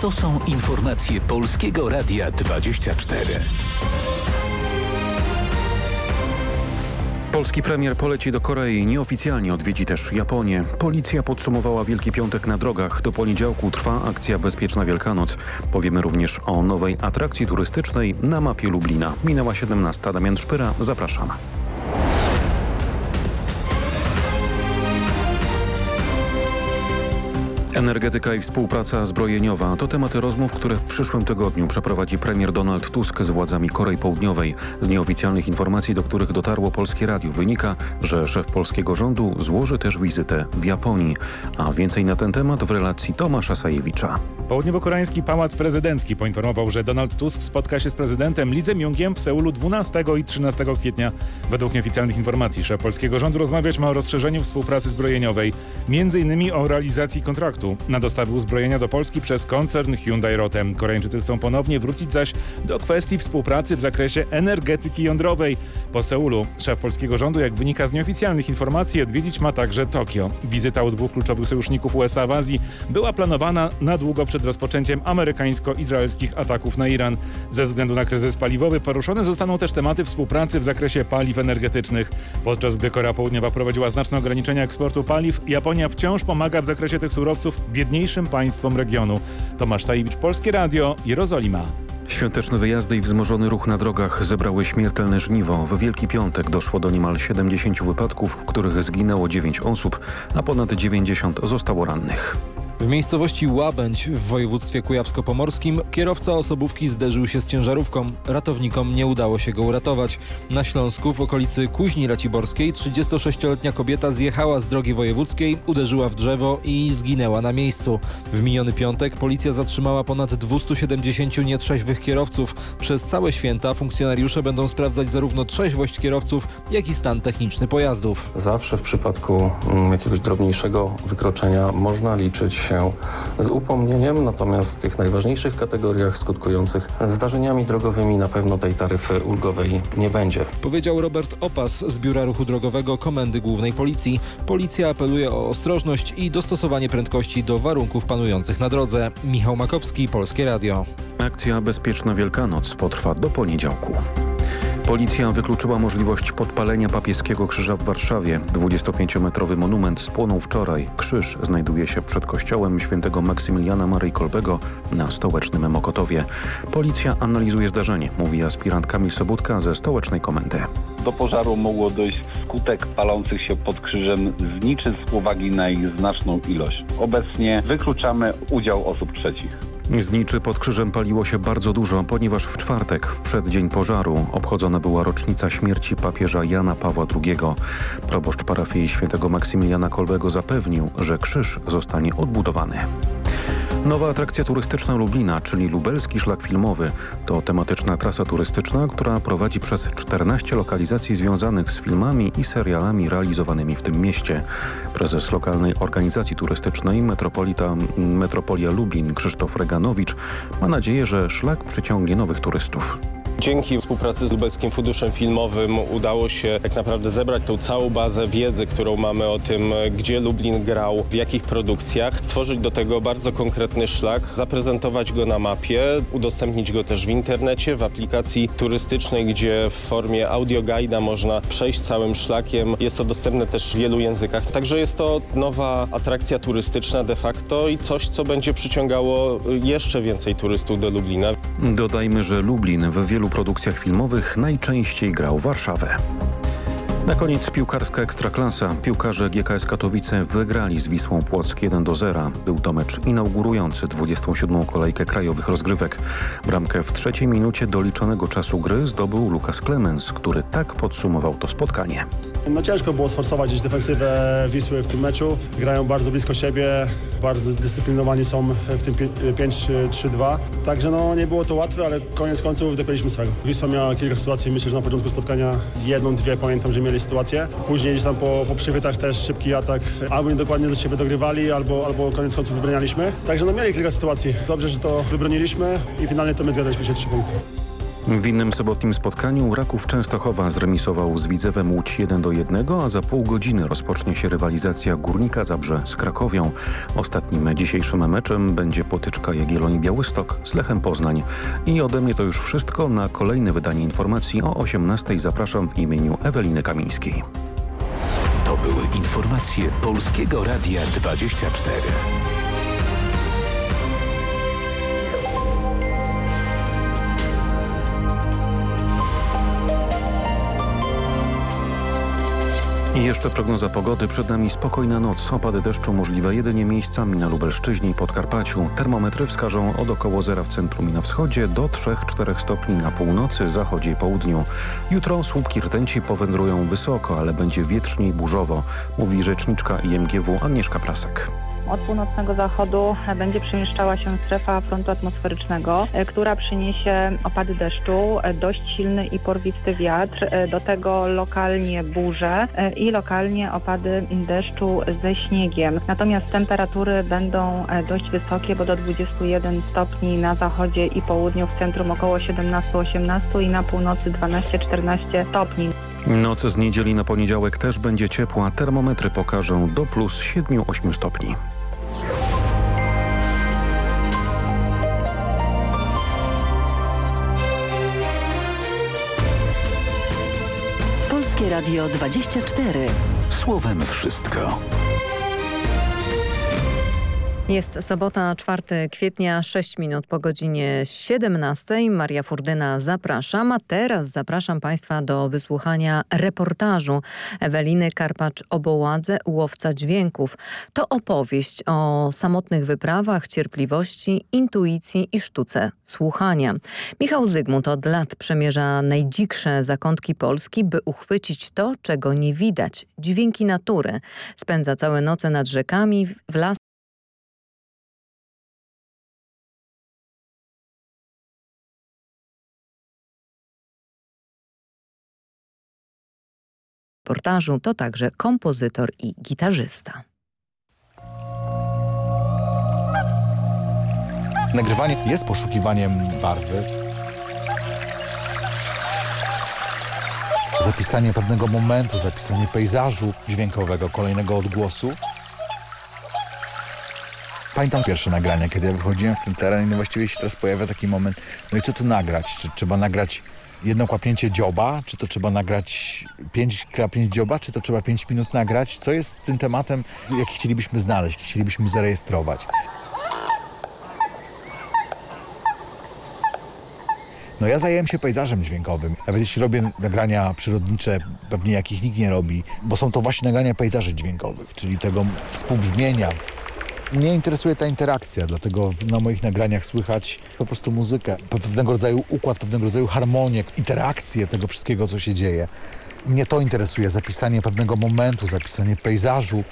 To są informacje Polskiego Radia 24. Polski premier poleci do Korei, nieoficjalnie odwiedzi też Japonię. Policja podsumowała Wielki Piątek na drogach. Do poniedziałku trwa akcja Bezpieczna Wielkanoc. Powiemy również o nowej atrakcji turystycznej na mapie Lublina. Minęła 17. Damian Szpyra, zapraszam. Energetyka i współpraca zbrojeniowa to tematy rozmów, które w przyszłym tygodniu przeprowadzi premier Donald Tusk z władzami Korei Południowej. Z nieoficjalnych informacji, do których dotarło Polskie Radio, wynika, że szef polskiego rządu złoży też wizytę w Japonii. A więcej na ten temat w relacji Tomasza Sajewicza. Południowo-koreański Pałac Prezydencki poinformował, że Donald Tusk spotka się z prezydentem Lee Jae-myungiem w Seulu 12 i 13 kwietnia. Według nieoficjalnych informacji szef polskiego rządu rozmawiać ma o rozszerzeniu współpracy zbrojeniowej, m.in. o realizacji kontraktu na dostawy uzbrojenia do Polski przez koncern Hyundai Rotem. Koreańczycy chcą ponownie wrócić zaś do kwestii współpracy w zakresie energetyki jądrowej. Po Seulu szef polskiego rządu, jak wynika z nieoficjalnych informacji, odwiedzić ma także Tokio. Wizyta u dwóch kluczowych sojuszników USA w Azji była planowana na długo przed rozpoczęciem amerykańsko-izraelskich ataków na Iran. Ze względu na kryzys paliwowy poruszone zostaną też tematy współpracy w zakresie paliw energetycznych. Podczas gdy Korea Południowa prowadziła znaczne ograniczenia eksportu paliw, Japonia wciąż pomaga w zakresie tych surowców biedniejszym państwom regionu. Tomasz Sajewicz, Polskie Radio, Jerozolima. Świąteczne wyjazdy i wzmożony ruch na drogach zebrały śmiertelne żniwo. W Wielki Piątek doszło do niemal 70 wypadków, w których zginęło 9 osób, a ponad 90 zostało rannych. W miejscowości Łabędź w województwie kujawsko-pomorskim kierowca osobówki zderzył się z ciężarówką. Ratownikom nie udało się go uratować. Na Śląsku w okolicy Kuźni Raciborskiej 36-letnia kobieta zjechała z drogi wojewódzkiej, uderzyła w drzewo i zginęła na miejscu. W miniony piątek policja zatrzymała ponad 270 nietrzeźwych kierowców. Przez całe święta funkcjonariusze będą sprawdzać zarówno trzeźwość kierowców, jak i stan techniczny pojazdów. Zawsze w przypadku mm, jakiegoś drobniejszego wykroczenia można liczyć się z upomnieniem, natomiast w tych najważniejszych kategoriach skutkujących zdarzeniami drogowymi na pewno tej taryfy ulgowej nie będzie. Powiedział Robert Opas z Biura Ruchu Drogowego Komendy Głównej Policji. Policja apeluje o ostrożność i dostosowanie prędkości do warunków panujących na drodze. Michał Makowski, Polskie Radio. Akcja Bezpieczna Wielkanoc potrwa do poniedziałku. Policja wykluczyła możliwość podpalenia papieskiego krzyża w Warszawie. 25-metrowy monument spłonął wczoraj. Krzyż znajduje się przed kościołem świętego Maksymiliana Maryi Kolbego na stołecznym Mokotowie. Policja analizuje zdarzenie, mówi aspirant Kamil Sobutka ze stołecznej komendy. Do pożaru mogło dojść wskutek palących się pod krzyżem zniczy z uwagi na ich znaczną ilość. Obecnie wykluczamy udział osób trzecich. Zniczy pod krzyżem paliło się bardzo dużo, ponieważ w czwartek, w przeddzień pożaru, obchodzona była rocznica śmierci papieża Jana Pawła II. Proboszcz parafii świętego Maksymiliana Kolbego zapewnił, że krzyż zostanie odbudowany. Nowa atrakcja turystyczna Lublina, czyli Lubelski Szlak Filmowy, to tematyczna trasa turystyczna, która prowadzi przez 14 lokalizacji związanych z filmami i serialami realizowanymi w tym mieście. Prezes lokalnej organizacji turystycznej Metropolita, Metropolia Lublin Krzysztof Reganowicz ma nadzieję, że szlak przyciągnie nowych turystów. Dzięki współpracy z Lubelskim Funduszem Filmowym udało się tak naprawdę zebrać tą całą bazę wiedzy, którą mamy o tym, gdzie Lublin grał, w jakich produkcjach, stworzyć do tego bardzo konkretny szlak, zaprezentować go na mapie, udostępnić go też w internecie, w aplikacji turystycznej, gdzie w formie audioguida można przejść całym szlakiem. Jest to dostępne też w wielu językach. Także jest to nowa atrakcja turystyczna de facto i coś, co będzie przyciągało jeszcze więcej turystów do Lublina. Dodajmy, że Lublin w wielu produkcjach filmowych najczęściej grał Warszawę. Na koniec piłkarska ekstraklasa. Piłkarze GKS Katowice wygrali z Wisłą Płock 1 do 0. Był to mecz inaugurujący 27. kolejkę krajowych rozgrywek. Bramkę w trzeciej minucie doliczonego czasu gry zdobył Lukas Klemens, który tak podsumował to spotkanie. No ciężko było sforsować gdzieś defensywę Wisły w tym meczu. Grają bardzo blisko siebie, bardzo zdyscyplinowani są w tym 5-3-2. Także no nie było to łatwe, ale koniec końców dopięliśmy swego. Wisła miała kilka sytuacji, myślę, że na początku spotkania jedną, dwie pamiętam, że mieli sytuację. Później gdzieś tam po, po też szybki atak. Albo niedokładnie do siebie dogrywali, albo, albo koniec końców wybranialiśmy. Także no mieli kilka sytuacji. Dobrze, że to wybroniliśmy i finalnie to my zgadaliśmy się trzy punkty. W innym sobotnim spotkaniu Raków Częstochowa zremisował z Widzewem Łódź 1 do 1, a za pół godziny rozpocznie się rywalizacja Górnika Zabrze z Krakowią. Ostatnim dzisiejszym meczem będzie potyczka Jagiellonii Białystok z Lechem Poznań. I ode mnie to już wszystko. Na kolejne wydanie informacji o 18 zapraszam w imieniu Eweliny Kamińskiej. To były informacje Polskiego Radia 24. I jeszcze prognoza pogody. Przed nami spokojna noc. Opady deszczu możliwe jedynie miejscami na Lubelszczyźnie i Podkarpaciu. Termometry wskażą od około zera w centrum i na wschodzie do 3-4 stopni na północy, zachodzie i południu. Jutro słupki rtęci powędrują wysoko, ale będzie wietrznie i burzowo, mówi rzeczniczka IMGW Agnieszka Prasek. Od północnego zachodu będzie przemieszczała się strefa frontu atmosferycznego, e, która przyniesie opady deszczu, e, dość silny i porwisty wiatr, e, do tego lokalnie burze i lokalnie opady deszczu ze śniegiem. Natomiast temperatury będą dość wysokie, bo do 21 stopni na zachodzie i południu, w centrum około 17-18 i na północy 12-14 stopni. Noc z niedzieli na poniedziałek też będzie ciepła. Termometry pokażą do plus 7-8 stopni. Polskie Radio 24. Słowem wszystko. Jest sobota, 4 kwietnia, 6 minut po godzinie 17. Maria Furdyna zapraszam, a teraz zapraszam Państwa do wysłuchania reportażu Eweliny Karpacz-Oboładze, Łowca Dźwięków. To opowieść o samotnych wyprawach, cierpliwości, intuicji i sztuce słuchania. Michał Zygmunt od lat przemierza najdziksze zakątki Polski, by uchwycić to, czego nie widać, dźwięki natury. Spędza całe noce nad rzekami, w las reportażu to także kompozytor i gitarzysta. Nagrywanie jest poszukiwaniem barwy. Zapisanie pewnego momentu, zapisanie pejzażu dźwiękowego, kolejnego odgłosu. Pamiętam pierwsze nagrania, kiedy ja wychodziłem w ten teren i właściwie się teraz pojawia taki moment, no i co tu nagrać? Czy trzeba nagrać jedno kłapnięcie dzioba, czy to trzeba nagrać pięć klapnięć dzioba, czy to trzeba pięć minut nagrać? Co jest tym tematem, jaki chcielibyśmy znaleźć, jaki chcielibyśmy zarejestrować? No ja zajęłem się pejzażem dźwiękowym. Nawet jeśli robię nagrania przyrodnicze, pewnie jakich nikt nie robi, bo są to właśnie nagrania pejzaży dźwiękowych, czyli tego współbrzmienia, mnie interesuje ta interakcja, dlatego na moich nagraniach słychać po prostu muzykę, pewnego rodzaju układ, pewnego rodzaju harmonię, interakcję tego wszystkiego, co się dzieje. Mnie to interesuje, zapisanie pewnego momentu, zapisanie pejzażu,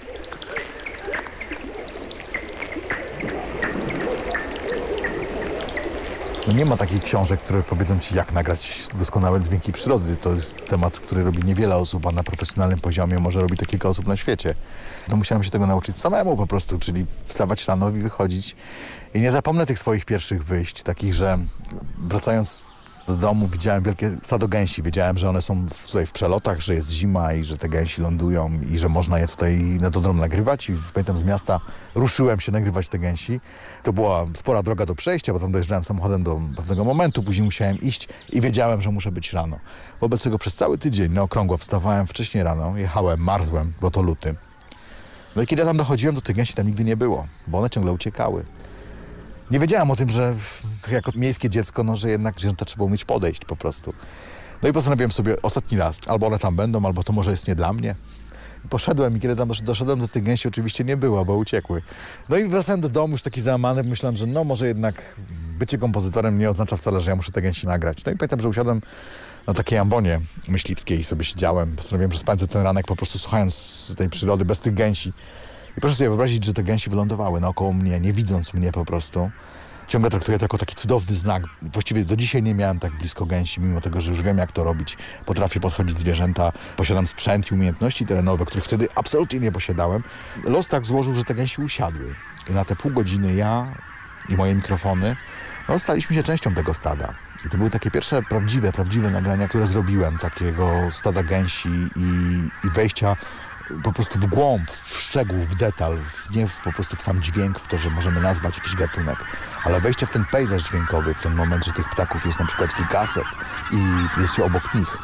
nie ma takich książek, które powiedzą ci, jak nagrać doskonałe dźwięki przyrody. To jest temat, który robi niewiele osób, a na profesjonalnym poziomie może robi to kilka osób na świecie. No musiałem się tego nauczyć samemu po prostu, czyli wstawać rano i wychodzić. I nie zapomnę tych swoich pierwszych wyjść, takich, że wracając do domu widziałem wielkie stado gęsi. Wiedziałem, że one są tutaj w przelotach, że jest zima i że te gęsi lądują i że można je tutaj na dodrom nagrywać. I pamiętam z miasta ruszyłem się nagrywać te gęsi. To była spora droga do przejścia, bo tam dojeżdżałem samochodem do pewnego momentu, później musiałem iść i wiedziałem, że muszę być rano. Wobec czego przez cały tydzień na okrągło wstawałem wcześniej rano, jechałem, marzłem, bo to luty. No i kiedy tam dochodziłem, do tych gęsi tam nigdy nie było, bo one ciągle uciekały nie wiedziałem o tym, że jako miejskie dziecko, no, że jednak zwierzęta trzeba umieć podejść po prostu. No i postanowiłem sobie ostatni raz, albo one tam będą, albo to może jest nie dla mnie. Poszedłem i kiedy tam doszedłem do tych gęsi, oczywiście nie było, bo uciekły. No i wracałem do domu już taki załamany, myślałem, że no może jednak bycie kompozytorem nie oznacza wcale, że ja muszę te gęsi nagrać. No i pamiętam, że usiadłem na takiej ambonie myśliwskiej i sobie siedziałem. Postanowiłem, że spędzę ten ranek po prostu słuchając tej przyrody, bez tych gęsi. I proszę sobie wyobrazić, że te gęsi wylądowały naokoło mnie, nie widząc mnie po prostu. Ciągle traktuję to jako taki cudowny znak. Właściwie do dzisiaj nie miałem tak blisko gęsi, mimo tego, że już wiem jak to robić. Potrafię podchodzić zwierzęta, posiadam sprzęt i umiejętności terenowe, których wtedy absolutnie nie posiadałem. Los tak złożył, że te gęsi usiadły. I na te pół godziny ja i moje mikrofony no, staliśmy się częścią tego stada. I to były takie pierwsze prawdziwe, prawdziwe nagrania, które zrobiłem, takiego stada gęsi i, i wejścia po prostu w głąb, w szczegół, w detal, w, nie w, po prostu w sam dźwięk, w to, że możemy nazwać jakiś gatunek, ale wejście w ten pejzaż dźwiękowy, w ten moment, że tych ptaków jest na przykład kilkaset i jest się obok nich.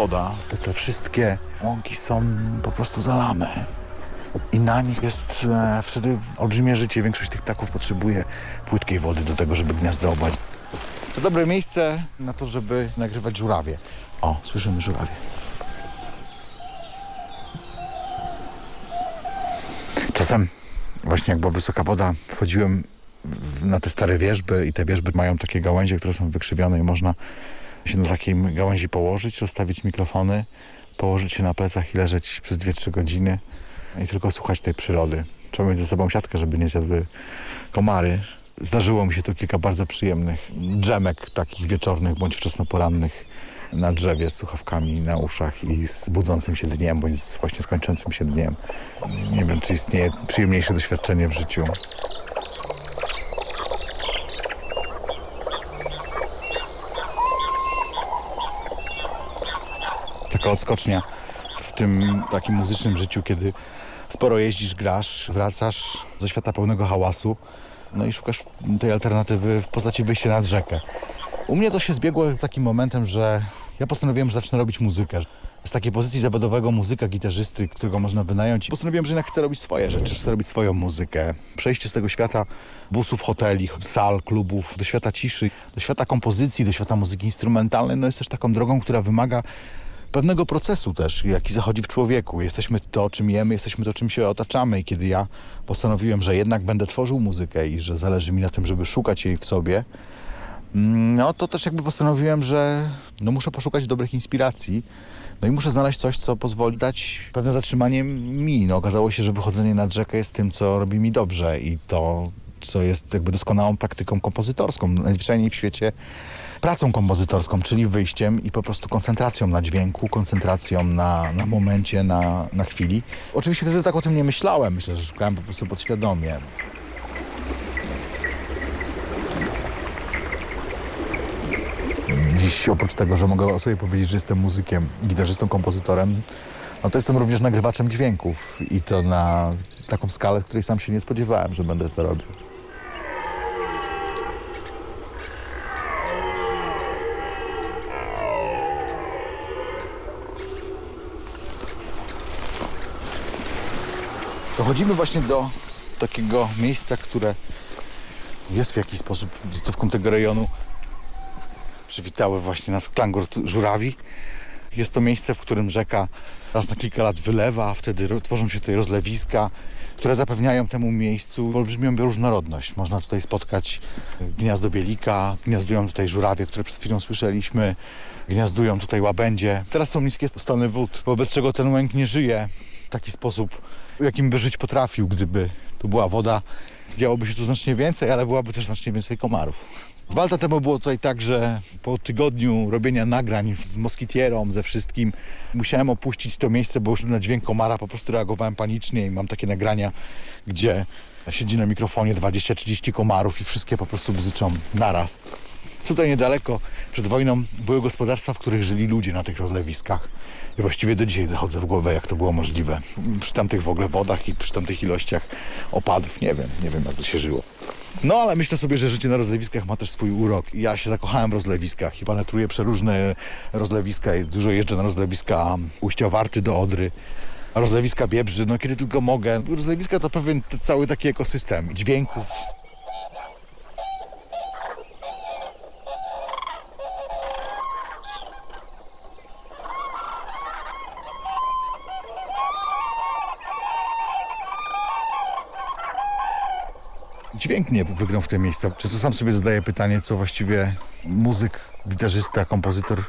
Woda, to te wszystkie łąki są po prostu zalane. I na nich jest e, wtedy olbrzymie życie. Większość tych ptaków potrzebuje płytkiej wody do tego, żeby gniazdować. To dobre miejsce na to, żeby nagrywać żurawie. O, słyszymy żurawie. Czasem właśnie jak była wysoka woda, wchodziłem na te stare wieżby i te wieżby mają takie gałęzie, które są wykrzywione i można się na takiej gałęzi położyć, rozstawić mikrofony, położyć się na plecach i leżeć przez 2-3 godziny i tylko słuchać tej przyrody. Trzeba mieć ze sobą siatkę, żeby nie zjadły komary. Zdarzyło mi się tu kilka bardzo przyjemnych drzemek takich wieczornych bądź wczesnoporannych na drzewie z słuchawkami na uszach i z budzącym się dniem bądź z właśnie skończącym się dniem. Nie wiem, czy istnieje przyjemniejsze doświadczenie w życiu. Taka odskocznia w tym takim muzycznym życiu, kiedy sporo jeździsz, grasz, wracasz ze świata pełnego hałasu, no i szukasz tej alternatywy w postaci wyjścia nad rzekę. U mnie to się zbiegło takim momentem, że ja postanowiłem, że zacznę robić muzykę. Z takiej pozycji zawodowego muzyka, gitarzysty, którego można wynająć. Postanowiłem, że jednak chcę robić swoje rzeczy, chcę robić swoją muzykę. Przejście z tego świata busów, hoteli, sal, klubów, do świata ciszy, do świata kompozycji, do świata muzyki instrumentalnej, no jest też taką drogą, która wymaga pewnego procesu też, jaki zachodzi w człowieku. Jesteśmy to, czym jemy, jesteśmy to, czym się otaczamy. I kiedy ja postanowiłem, że jednak będę tworzył muzykę i że zależy mi na tym, żeby szukać jej w sobie, mm, no to też jakby postanowiłem, że no muszę poszukać dobrych inspiracji. No i muszę znaleźć coś, co pozwoli dać pewne zatrzymanie mi. No okazało się, że wychodzenie nad rzekę jest tym, co robi mi dobrze i to, co jest jakby doskonałą praktyką kompozytorską. Najzwyczajniej w świecie pracą kompozytorską, czyli wyjściem i po prostu koncentracją na dźwięku, koncentracją na, na momencie, na, na chwili. Oczywiście wtedy tak o tym nie myślałem. Myślę, że szukałem po prostu podświadomie. Dziś oprócz tego, że mogę o sobie powiedzieć, że jestem muzykiem, gitarzystą, kompozytorem, no to jestem również nagrywaczem dźwięków i to na taką skalę, której sam się nie spodziewałem, że będę to robił. Dochodzimy właśnie do takiego miejsca, które jest w jakiś sposób wizytówką tego rejonu. Przywitały właśnie nas klangur tu- żurawi. Jest to miejsce, w którym rzeka raz na kilka lat wylewa, a wtedy tworzą się tutaj rozlewiska, które zapewniają temu miejscu olbrzymią bioróżnorodność. Można tutaj spotkać gniazdo bielika, gniazdują tutaj żurawie, które przed chwilą słyszeliśmy, gniazdują tutaj łabędzie. Teraz są niskie stany wód, wobec czego ten łęk nie żyje w taki sposób, jakim by żyć potrafił, gdyby tu była woda. Działoby się tu znacznie więcej, ale byłaby też znacznie więcej komarów. Dwa lata temu było tutaj tak, że po tygodniu robienia nagrań z moskitierą, ze wszystkim, musiałem opuścić to miejsce, bo już na dźwięk komara po prostu reagowałem panicznie i mam takie nagrania, gdzie siedzi na mikrofonie 20-30 komarów i wszystkie po prostu bzyczą naraz. Tutaj niedaleko, przed wojną, były gospodarstwa, w których żyli ludzie na tych rozlewiskach. I właściwie do dzisiaj zachodzę w głowę, jak to było możliwe. Przy tamtych w ogóle wodach i przy tamtych ilościach opadów. Nie wiem, nie wiem jak to się żyło. No ale myślę sobie, że życie na rozlewiskach ma też swój urok. Ja się zakochałem w rozlewiskach i penetruję przeróżne rozlewiska. Dużo jeżdżę na rozlewiska Ujścia Warty do Odry. Rozlewiska Biebrzy, no kiedy tylko mogę. Rozlewiska to pewien cały taki ekosystem dźwięków, dźwięk nie wygrał w te miejsca. Często sam sobie zadaję pytanie, co właściwie muzyk, gitarzysta, kompozytor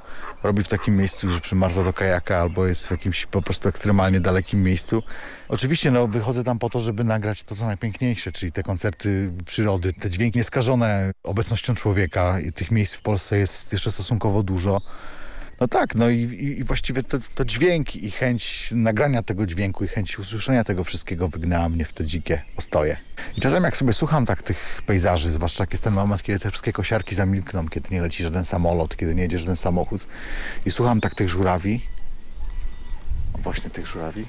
robi w takim miejscu, że przymarza do kajaka albo jest w jakimś po prostu ekstremalnie dalekim miejscu. Oczywiście no, wychodzę tam po to, żeby nagrać to, co najpiękniejsze, czyli te koncerty przyrody, te dźwięki nieskażone obecnością człowieka. Tych miejsc w Polsce jest jeszcze stosunkowo dużo. No tak, no i, i właściwie to, to dźwięk i chęć nagrania tego dźwięku i chęć usłyszenia tego wszystkiego wygnała mnie w te dzikie ostoje. I czasem jak sobie słucham tak tych pejzaży, zwłaszcza jak jest ten moment, kiedy te wszystkie kosiarki zamilkną, kiedy nie leci żaden samolot, kiedy nie jedzie żaden samochód i słucham tak tych żurawi, właśnie tych żurawi,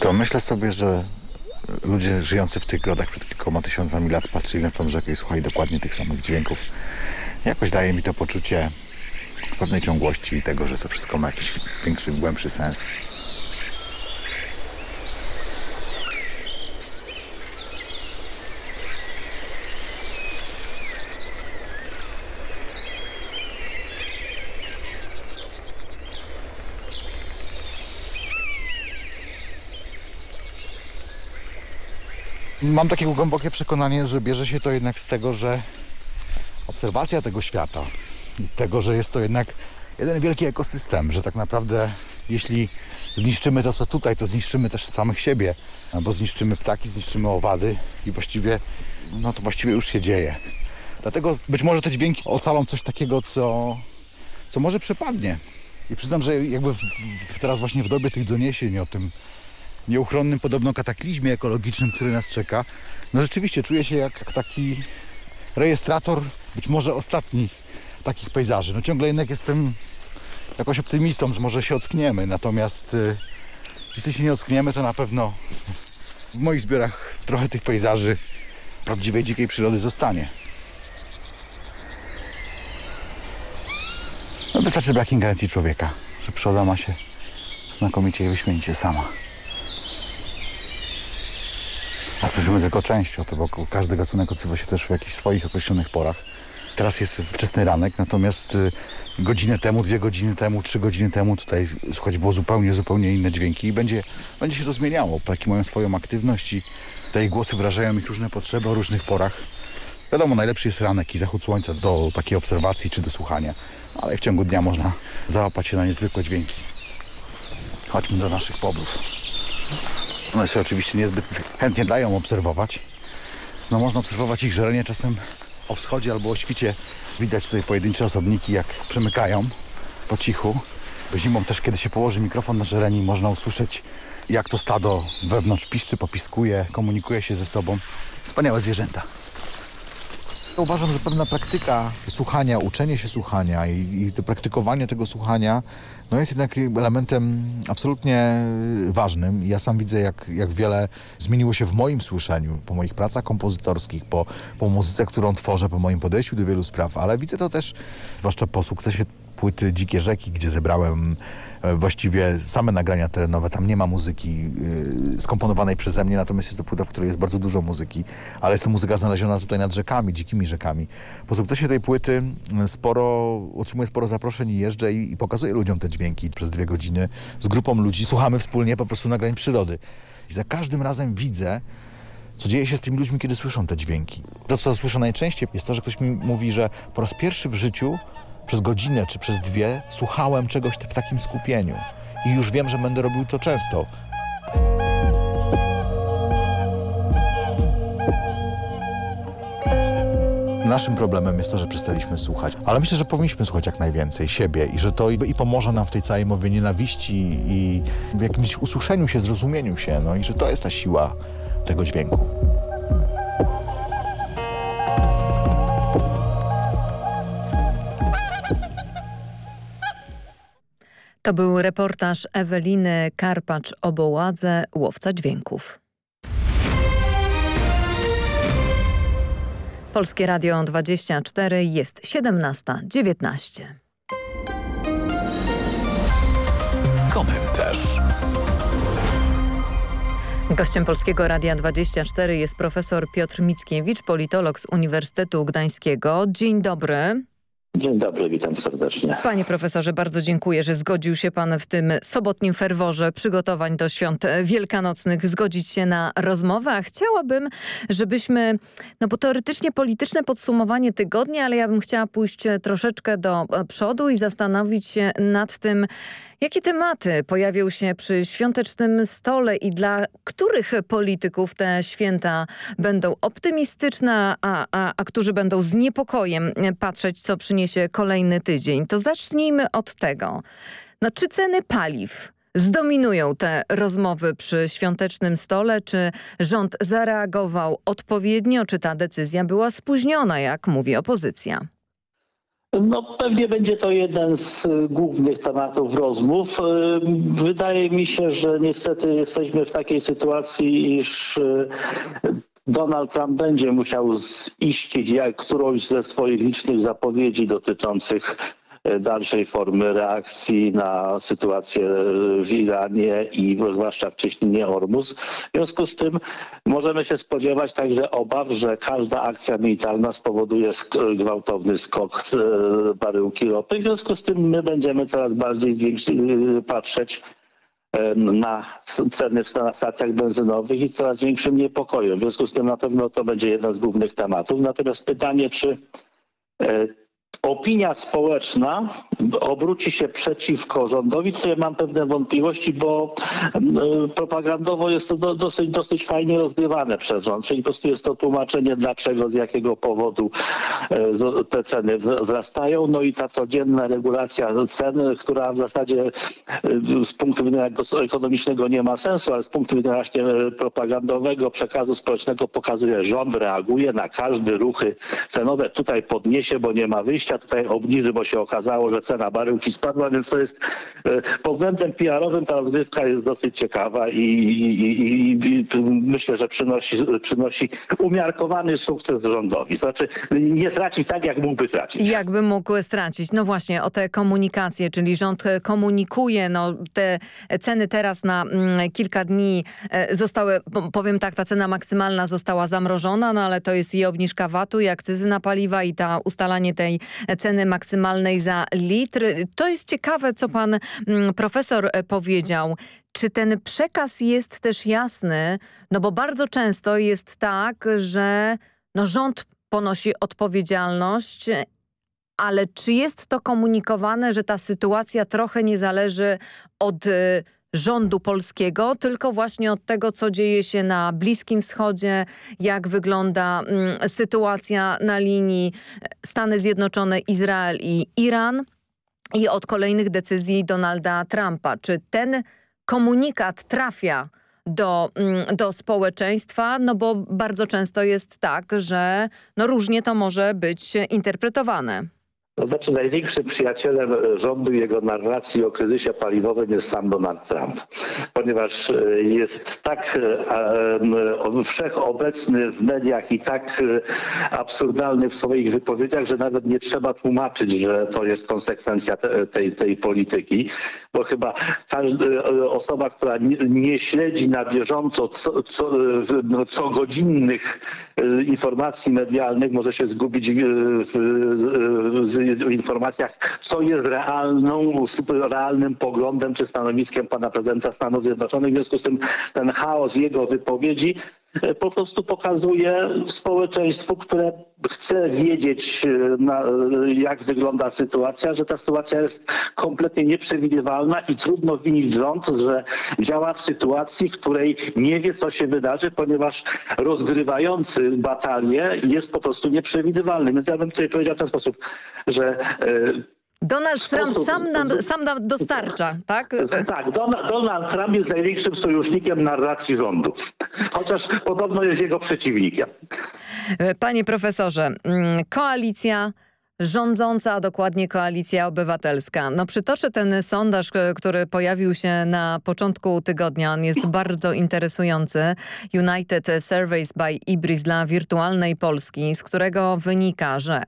to myślę sobie, że ludzie żyjący w tych grodach przed kilkoma tysiącami lat patrzyli na tą rzekę i słuchali dokładnie tych samych dźwięków. Jakoś daje mi to poczucie pewnej ciągłości i tego, że to wszystko ma jakiś większy, głębszy sens. Mam takie głębokie przekonanie, że bierze się to jednak z tego, że obserwacja tego świata, tego, że jest to jednak jeden wielki ekosystem, że tak naprawdę jeśli zniszczymy to, co tutaj, to zniszczymy też samych siebie, bo zniszczymy ptaki, zniszczymy owady i właściwie, no to właściwie już się dzieje. Dlatego być może te dźwięki ocalą coś takiego, co, co może przepadnie. I przyznam, że jakby w, w, teraz właśnie w dobie tych doniesień o tym nieuchronnym podobno kataklizmie ekologicznym, który nas czeka, no rzeczywiście czuję się jak taki rejestrator, być może ostatni takich pejzaży. No ciągle jednak jestem jakoś optymistą, że może się ockniemy, natomiast y, jeśli się nie ockniemy, to na pewno w moich zbiorach trochę tych pejzaży prawdziwej dzikiej przyrody zostanie. No wystarczy brak ingerencji człowieka, że przyroda ma się znakomicie i wyśmienicie sama. A słyszymy tylko część o tym, bo każdy gatunek odzywa się też w jakichś swoich określonych porach. Teraz jest wczesny ranek, natomiast y, godzinę temu, dwie godziny temu, trzy godziny temu tutaj słuchać było zupełnie, zupełnie inne dźwięki i będzie, będzie się to zmieniało. Ptaki mają swoją aktywność i te ich głosy wyrażają ich różne potrzeby o różnych porach. Wiadomo, najlepszy jest ranek i zachód słońca do takiej obserwacji czy do słuchania, ale w ciągu dnia można załapać się na niezwykłe dźwięki. Chodźmy do naszych pobrów. One się oczywiście niezbyt chętnie dają obserwować. No można obserwować ich żerenie czasem o wschodzie albo o świcie. Widać tutaj pojedyncze osobniki, jak przemykają po cichu. Zimą też, kiedy się położy mikrofon na żereni, można usłyszeć, jak to stado wewnątrz piszczy, popiskuje, komunikuje się ze sobą. Wspaniałe zwierzęta. Uważam, że pewna praktyka słuchania, uczenie się słuchania i, i to praktykowanie tego słuchania no jest jednak elementem absolutnie ważnym. Ja sam widzę, jak, jak wiele zmieniło się w moim słyszeniu, po moich pracach kompozytorskich, po, po muzyce, którą tworzę, po moim podejściu do wielu spraw, ale widzę to też, zwłaszcza po sukcesie płyty Dzikie Rzeki, gdzie zebrałem właściwie same nagrania terenowe. Tam nie ma muzyki yy, skomponowanej przeze mnie, natomiast jest to płyta, w której jest bardzo dużo muzyki, ale jest to muzyka znaleziona tutaj nad rzekami, dzikimi rzekami. Po sukcesie tej płyty sporo, otrzymuję sporo zaproszeń i jeżdżę i, i pokazuję ludziom te dźwięki przez dwie godziny z grupą ludzi. Słuchamy wspólnie po prostu nagrań przyrody. I za każdym razem widzę, co dzieje się z tymi ludźmi, kiedy słyszą te dźwięki. To, co słyszę najczęściej, jest to, że ktoś mi mówi, że po raz pierwszy w życiu przez godzinę czy przez dwie słuchałem czegoś w takim skupieniu i już wiem, że będę robił to często. Naszym problemem jest to, że przestaliśmy słuchać, ale myślę, że powinniśmy słuchać jak najwięcej siebie i że to i, pomoże nam w tej całej mowie nienawiści i w jakimś usłyszeniu się, zrozumieniu się, no i że to jest ta siła tego dźwięku. To był reportaż Eweliny Karpacz-Oboładze, łowca dźwięków. Polskie Radio 24 jest 17.19. Komentarz. Gościem Polskiego Radia 24 jest profesor Piotr Mickiewicz, politolog z Uniwersytetu Gdańskiego. Dzień dobry. Dzień dobry, witam serdecznie. Panie profesorze, bardzo dziękuję, że zgodził się pan w tym sobotnim ferworze przygotowań do świąt wielkanocnych zgodzić się na rozmowę, a chciałabym, żebyśmy, no bo teoretycznie polityczne podsumowanie tygodnia, ale ja bym chciała pójść troszeczkę do przodu i zastanowić się nad tym, Jakie tematy pojawią się przy świątecznym stole i dla których polityków te święta będą optymistyczne, a, a, a którzy będą z niepokojem patrzeć, co przyniesie kolejny tydzień? To zacznijmy od tego. No, czy ceny paliw zdominują te rozmowy przy świątecznym stole? Czy rząd zareagował odpowiednio? Czy ta decyzja była spóźniona, jak mówi opozycja? No pewnie będzie to jeden z y, głównych tematów rozmów. Y, wydaje mi się, że niestety jesteśmy w takiej sytuacji, iż y, Donald Trump będzie musiał ziścić jak którąś ze swoich licznych zapowiedzi dotyczących dalszej formy reakcji na sytuację w Iranie i zwłaszcza w cieśninie Ormus. W związku z tym możemy się spodziewać także obaw, że każda akcja militarna spowoduje gwałtowny skok e, baryłki ropy. W związku z tym my będziemy coraz bardziej e, patrzeć e, na ceny na stacjach benzynowych i coraz większym niepokojem. W związku z tym na pewno to będzie jeden z głównych tematów. Natomiast pytanie, czy opinia społeczna obróci się przeciwko rządowi, tutaj mam pewne wątpliwości, bo mm, propagandowo jest to dosyć, dosyć fajnie rozgrywane przez rząd, czyli po prostu jest to tłumaczenie dlaczego, z jakiego powodu e, te ceny wzrastają, no i ta codzienna regulacja cen, która w zasadzie e, z punktu widzenia ekonomicznego nie ma sensu, ale z punktu widzenia właśnie propagandowego, przekazu społecznego pokazuje, że rząd reaguje na każde ruchy cenowe. Tutaj podniesie, bo nie ma wyjścia, tutaj obniży, bo się okazało, że cena baryłki spadła, więc to jest e, pod względem PR-owym ta rozgrywka jest dosyć ciekawa i, i, i, i myślę, że przynosi, przynosi umiarkowany sukces rządowi. Znaczy nie traci tak, jak mógłby tracić. Jakby mógł stracić. No właśnie, o te komunikacje, czyli rząd komunikuje, no te ceny teraz na mm, kilka dni e, zostały, powiem tak, ta cena maksymalna została zamrożona, no ale to jest i obniżka VAT-u, i akcyzy na paliwa i ta ustalanie tej ceny maksymalnej za litr. To jest ciekawe, co pan mm, profesor e, powiedział. Czy ten przekaz jest też jasny? No bo bardzo często jest tak, że no rząd ponosi odpowiedzialność, ale czy jest to komunikowane, że ta sytuacja trochę nie zależy od e, rządu polskiego, tylko właśnie od tego, co dzieje się na Bliskim Wschodzie, jak wygląda mm, sytuacja na linii Stany Zjednoczone, Izrael i Iran i od kolejnych decyzji Donalda Trumpa. Czy ten komunikat trafia do, mm, do społeczeństwa, no bo bardzo często jest tak, że no różnie to może być interpretowane. To znaczy największym przyjacielem rządu i jego narracji o kryzysie paliwowym jest sam Donald Trump, ponieważ e, jest tak e, e, wszechobecny w mediach i tak absurdalny w swoich wypowiedziach, że nawet nie trzeba tłumaczyć, że to jest konsekwencja tej, tej polityki, bo chyba każda osoba, która nie, śledzi na bieżąco co, co, no, co godzinnych informacji medialnych może się zgubić w, w, w w informacjach, co jest realną, realnym poglądem czy stanowiskiem pana prezydenta Stanów Zjednoczonych. W związku z tym ten chaos jego wypowiedzi po prostu pokazuje społeczeństwu, które chce wiedzieć, e, na, jak wygląda sytuacja, że ta sytuacja jest kompletnie nieprzewidywalna i trudno winić rząd, że działa w sytuacji, w której nie wie, co się wydarzy, ponieważ rozgrywający batalię jest po prostu nieprzewidywalny. Więc ja bym tutaj powiedział w ten sposób, że e, Donald Trump sam nam, sam nam dostarcza, tak? Tak, Donald, Donald Trump jest największym sojusznikiem narracji rządu, chociaż podobno jest jego przeciwnikiem. Panie profesorze, mm, koalicja rządząca, a dokładnie Koalicja Obywatelska. No przytoczę ten sondaż, który pojawił się na początku tygodnia. On jest bardzo interesujący. United Surveys by Ibris dla wirtualnej Polski, z którego wynika, że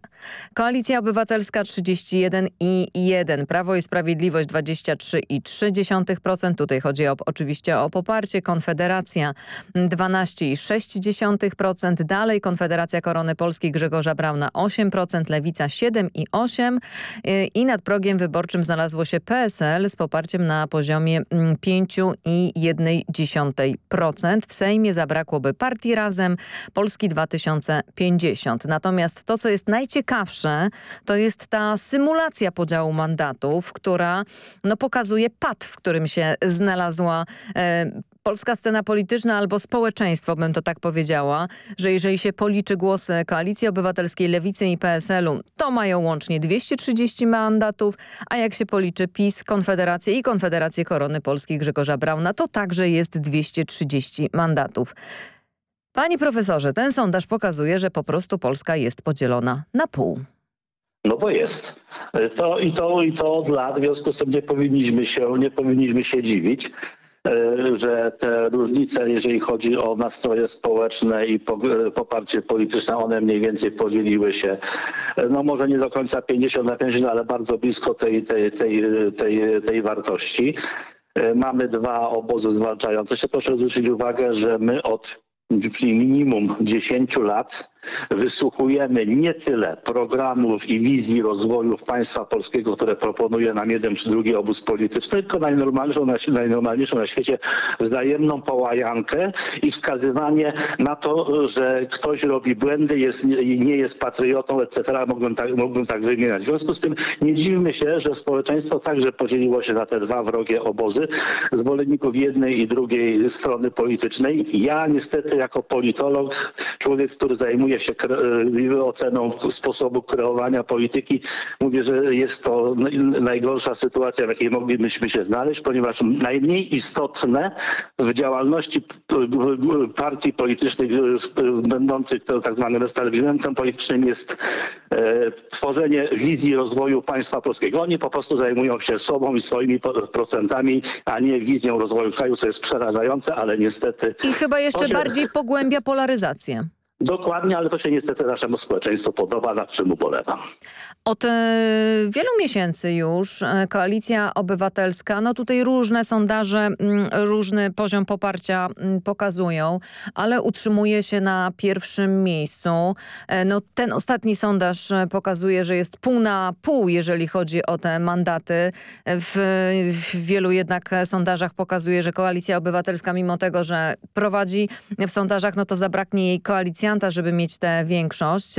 Koalicja Obywatelska 31,1, Prawo i Sprawiedliwość 23,3%. Tutaj chodzi o, oczywiście o poparcie. Konfederacja 12,6%. Dalej Konfederacja Korony Polskiej Grzegorza Brauna 8%, Lewica 7%. 7,8 y, i nad progiem wyborczym znalazło się PSL z poparciem na poziomie 5,1%. Mm, w Sejmie zabrakłoby partii Razem Polski 2050. Natomiast to, co jest najciekawsze, to jest ta symulacja podziału mandatów, która no, pokazuje pad, w którym się znalazła e, polska scena polityczna albo społeczeństwo, bym to tak powiedziała, że jeżeli się policzy głosy Koalicji Obywatelskiej, Lewicy i PSL-u, to mają łącznie 230 mandatów, a jak się policzy PiS, Konfederację i Konfederację Korony Polskiej Grzegorza Brauna, to także jest 230 mandatów. Panie profesorze, ten sondaż pokazuje, że po prostu Polska jest podzielona na pół. No bo jest. To i to i to od lat, w związku z tym nie powinniśmy się, nie powinniśmy się dziwić. E, że te różnice, jeżeli chodzi o nastroje społeczne i poparcie polityczne, one mniej więcej podzieliły się, e, no może nie do końca 50 na 50, ale bardzo blisko tej, tej, tej, tej, tej wartości. E, mamy dwa obozy zwalczające się. Proszę zwrócić uwagę, że my od minimum 10 lat wysłuchujemy nie tyle programów i wizji rozwoju państwa polskiego, które proponuje nam jeden czy drugi obóz polityczny, tylko najnormalniejszą na, najnormalniejszą na świecie wzajemną połajankę i wskazywanie na to, że ktoś robi błędy, jest, nie jest patriotą, etc. Mógłbym tak, tak wymieniać. W związku z tym nie dziwmy się, że społeczeństwo także podzieliło się na te dwa wrogie obozy, zwolenników jednej i drugiej strony politycznej. Ja niestety jako politolog, człowiek, który zajmuje się e, oceną sposobu kreowania polityki. Mówię, że jest to najgorsza sytuacja, w jakiej moglibyśmy się znaleźć, ponieważ najmniej istotne w działalności partii politycznych będących tak zwanym establishmentem politycznym jest e, tworzenie wizji rozwoju państwa polskiego. Oni po prostu zajmują się sobą i swoimi procentami, a nie wizją rozwoju kraju, co jest przerażające, ale niestety... I chyba jeszcze bardziej pogłębia polaryzację. Dokładnie, ale to się niestety naszemu społeczeństwu podoba, nad czym ubolewam. Od e, wielu miesięcy już e, Koalicja Obywatelska, no tutaj różne sondaże, różny poziom poparcia pokazują, ale utrzymuje się na pierwszym miejscu. E, no ten ostatni sondaż pokazuje, że jest pół na pół, jeżeli chodzi o te mandaty. W, w wielu jednak sondażach pokazuje, że Koalicja Obywatelska, mimo tego, że prowadzi w sondażach, no to zabraknie jej koalicjanta, żeby mieć tę większość.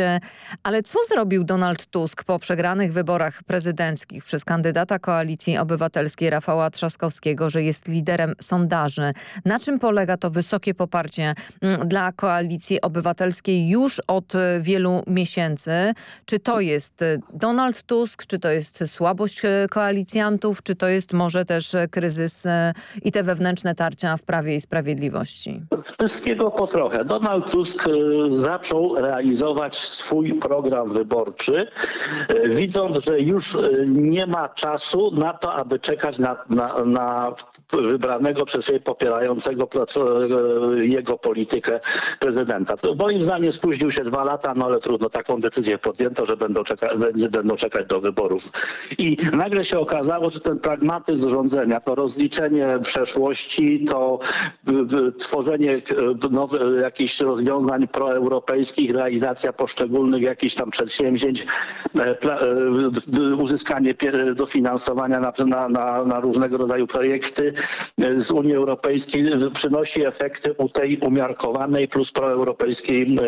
Ale co zrobił Donald Tusk po przegranych wyborach prezydenckich przez kandydata Koalicji Obywatelskiej Rafała Trzaskowskiego, że jest liderem sondaży. Na czym polega to wysokie poparcie mm, dla Koalicji Obywatelskiej już od e, wielu miesięcy? Czy to jest e, Donald Tusk, czy to jest słabość e, koalicjantów, czy to jest może też kryzys i te wewnętrzne tarcia w Prawie i Sprawiedliwości? Wszystkiego po trochę. Donald Tusk zaczął realizować swój program wyborczy widząc, że już e, nie ma czasu na to, aby czekać na, na, na wybranego przez siebie popierającego e, jego politykę prezydenta. To moim zdaniem spóźnił się dwa lata, no ale trudno, taką decyzję podjęto, że będą, czeka będą czekać do wyborów. I nagle się okazało, że ten pragmatyzm rządzenia, to rozliczenie przeszłości, to tworzenie nowych jakichś rozwiązań proeuropejskich, realizacja poszczególnych jakichś tam przedsięwzięć, e, e, uzyskanie dofinansowania na, na, na, na różnego rodzaju projekty, z Unii Europejskiej przynosi efekty u tej umiarkowanej plus proeuropejskiej e,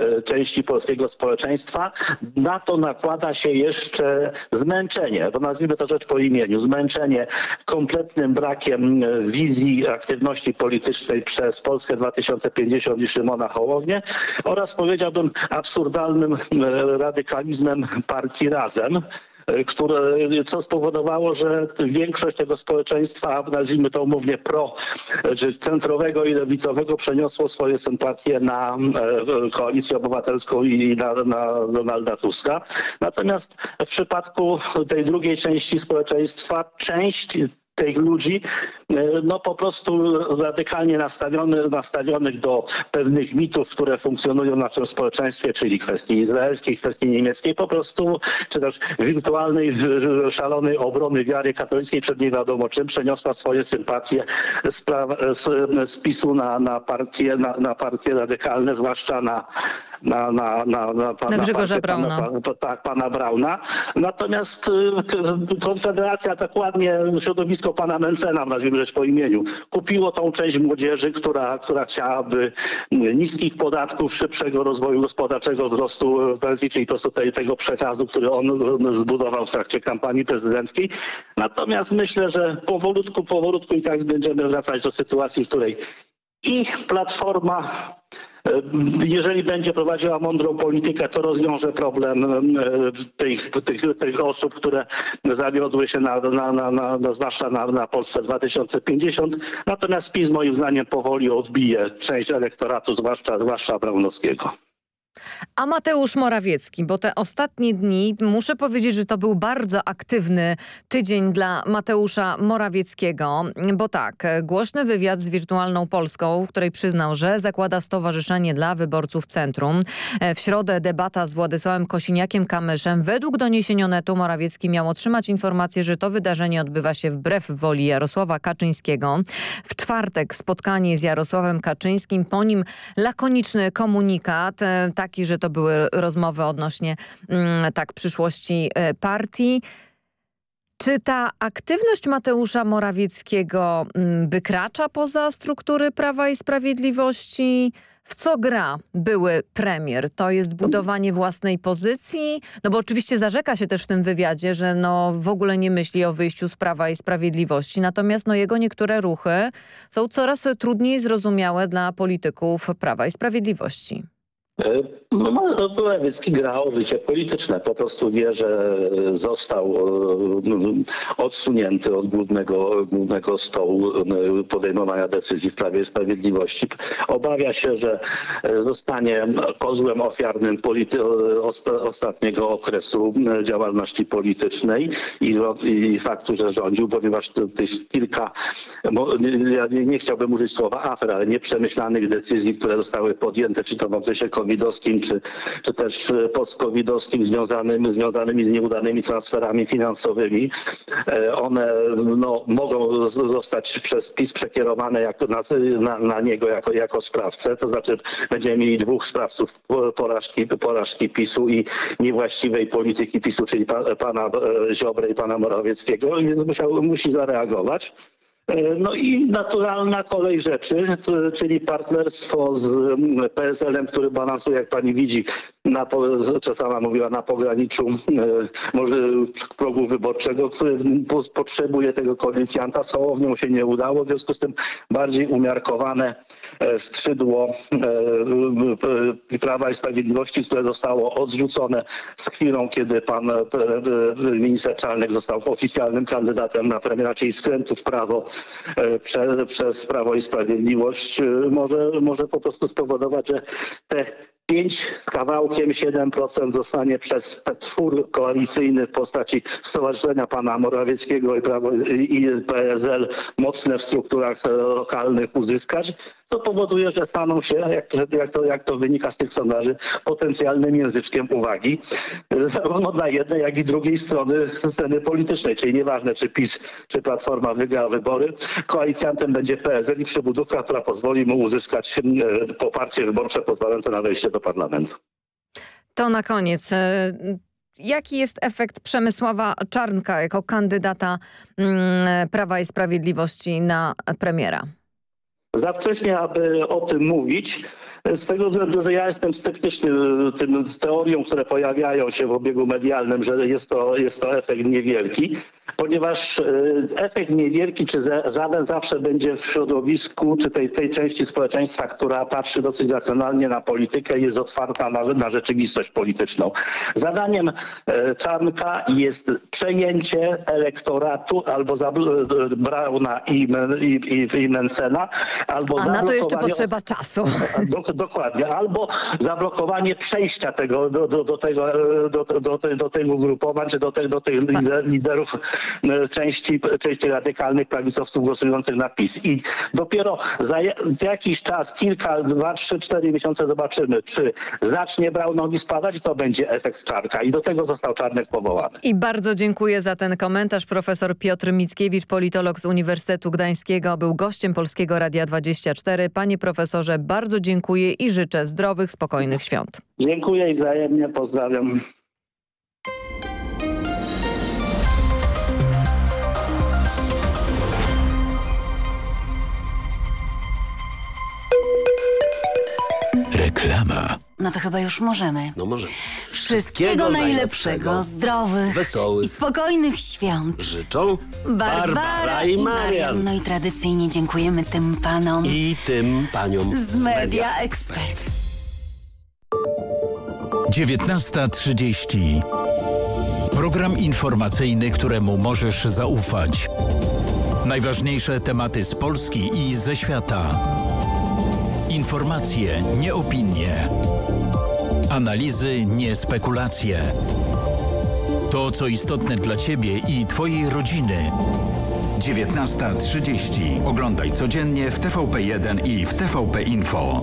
e, części polskiego społeczeństwa. Na to nakłada się jeszcze zmęczenie, bo nazwijmy to rzecz po imieniu, zmęczenie kompletnym brakiem wizji aktywności politycznej przez Polskę 2050 i Szymona Hołownię oraz powiedziałbym absurdalnym e, radykalizmem partii Razem, E, które, co spowodowało, że większość tego społeczeństwa, nazwijmy to umownie pro, czy centrowego i lewicowego przeniosło swoje sympatie na e, koalicję obywatelską i na, na Donalda Tuska. Natomiast w przypadku tej drugiej części społeczeństwa część tych ludzi, e, no po prostu radykalnie nastawiony, nastawionych do pewnych mitów, które funkcjonują w naszym społeczeństwie, czyli kwestii izraelskiej, kwestii niemieckiej, po prostu, czy też wirtualnej, szalonej obrony wiary katolickiej przed nie wiadomo czym, przeniosła swoje sympatie z, z, z PiSu na, na, partie, na, na partie radykalne, zwłaszcza na na, na, na, na pana, Na Grzegorza partię pana- Brauna. pa- tak, pana Brauna. Natomiast y, Konfederacja, tak ładnie środowisko pana Mencena, nazwijmy rzecz po imieniu, kupiło tą część młodzieży, która, która chciałaby niskich podatków, szybszego rozwoju gospodarczego, wzrostu pensji, czyli po prostu tego przekazu, który on zbudował w trakcie kampanii prezydenckiej. Natomiast myślę, że powolutku, powolutku i tak będziemy wracać do sytuacji, w której i Platforma jeżeli będzie prowadziła mądrą politykę, to rozwiąże problem e, tych, tych, tych osób, które zawiodły się na, na, na, na zwłaszcza na, na Polsce 2050. Natomiast PiS moim zdaniem powoli odbije część elektoratu, zwłaszcza, zwłaszcza Braunowskiego. A Mateusz Morawiecki, bo te ostatnie dni, muszę powiedzieć, że to był bardzo aktywny tydzień dla Mateusza Morawieckiego, bo tak, głośny wywiad z Wirtualną Polską, w której przyznał, że zakłada Stowarzyszenie dla Wyborców Centrum. E, W środę debata z Władysławem Kosiniakiem-Kamyszem. Według doniesień Onetu Morawiecki miał otrzymać informację, że to wydarzenie odbywa się wbrew woli Jarosława Kaczyńskiego. W czwartek spotkanie z Jarosławem Kaczyńskim, po nim lakoniczny komunikat, e, taki, że to były rozmowy odnośnie mm, tak przyszłości e, partii. Czy ta aktywność Mateusza Morawieckiego mm, wykracza poza struktury Prawa i Sprawiedliwości? W co gra były premier? To jest budowanie własnej pozycji? No bo oczywiście zarzeka się też w tym wywiadzie, że no w ogóle nie myśli o wyjściu z Prawa i Sprawiedliwości. Natomiast no jego niektóre ruchy są coraz trudniej zrozumiałe dla polityków Prawa i Sprawiedliwości. E, No, Morawiecki gra o życie polityczne. Po prostu wie, że został e, odsunięty od głównego, głównego stołu e, podejmowania decyzji w Prawie i Sprawiedliwości. Obawia się, że e, zostanie kozłem ofiarnym ostatniego okresu e, działalności politycznej i, i faktu, że rządził, ponieważ tych kilka, ja nie, nie chciałbym użyć słowa afer, ale nieprzemyślanych decyzji, które zostały podjęte, czy to w okresie covidowskim, czy, czy też e, post-covidowskim związanymi, związanymi z nieudanymi transferami finansowymi. E, One no, mogą zostać przez PiS przekierowane jako na, na, na niego jako, jako sprawcę, to znaczy będziemy mieli dwóch sprawców po- porażki, porażki PiSu i niewłaściwej polityki PiSu, czyli pa, pana e, Ziobry i pana Morawieckiego, więc musiał, musi zareagować. E, No i naturalna kolej rzeczy, czyli partnerstwo z PSL-em, który balansuje, jak pani widzi, na, sama mówiła, na pograniczu e, może progu wyborczego, który po- potrzebuje tego koalicjanta. Z Hołownią się nie udało, w związku z tym bardziej umiarkowane e, skrzydło Prawa i Sprawiedliwości, które zostało odrzucone z chwilą, kiedy pan minister Czarnek został oficjalnym kandydatem na premiera, czyli w prawo e, prze, przez Prawo i Sprawiedliwość, e, może, może po prostu spowodować, że te 5 z kawałkiem 7% zostanie przez twór koalicyjny w postaci Stowarzyszenia Pana Morawieckiego i, Prawo, i PSL mocne w strukturach e, lokalnych uzyskać, co powoduje, że staną się, jak, jak, to, jak to wynika z tych sondaży, potencjalnym języczkiem uwagi zarówno dla jednej, jak i drugiej strony sceny politycznej, czyli nieważne czy PiS, czy Platforma wygra wybory, koalicjantem będzie PSL i przybudówka, która pozwoli mu uzyskać e, poparcie wyborcze pozwalające na wejście do parlamentu. To na koniec. e, Jaki jest efekt Przemysława Czarnka jako kandydata mm, Prawa i Sprawiedliwości na premiera? Za wcześnie, aby o tym mówić, z tego względu, że ja jestem sceptyczny y, tym teoriom, które pojawiają się w obiegu medialnym, że jest to, jest to efekt niewielki, ponieważ y, efekt niewielki czy za- żaden zawsze będzie w środowisku, czy tej, tej części społeczeństwa, która patrzy dosyć racjonalnie na politykę i jest otwarta na, na rzeczywistość polityczną. Zadaniem e, Czarnka jest przejęcie elektoratu albo e, Brauna i, i, i, i Mencena, albo A na to jeszcze potrzeba czasu. do, dokładnie. Albo zablokowanie przejścia tego do, do, do, tego, do, do, do, do tych ugrupowań, czy do, te, do tych lider, liderów e, części, części radykalnych prawicowców głosujących na PiS. I dopiero za ja- za jakiś czas, kilka, dwa, trzy, cztery miesiące zobaczymy, czy zacznie Braunowi spadać, to będzie efekt Czarka. I do tego został Czarnek powołany. I bardzo dziękuję za ten komentarz. Profesor Piotr Mickiewicz, politolog z Uniwersytetu Gdańskiego, był gościem Polskiego Radia 24. Panie profesorze, bardzo dziękuję. Dziękuję i życzę zdrowych, spokojnych świąt. Dziękuję i wzajemnie pozdrawiam. Reklama. No to chyba już możemy. No może. Wszystkiego, najlepszego, zdrowych wesołych i spokojnych świąt. życzą Barbara, i Marian. No i tradycyjnie dziękujemy tym panom I tym paniom z Media Expert. 19.30. Program informacyjny, któremu możesz zaufać. Najważniejsze tematy z Polski i ze świata. Informacje, nie opinie. Analizy, nie spekulacje. To, co istotne dla Ciebie i Twojej rodziny. 19.30. Oglądaj codziennie w TVP1 i w TVP Info.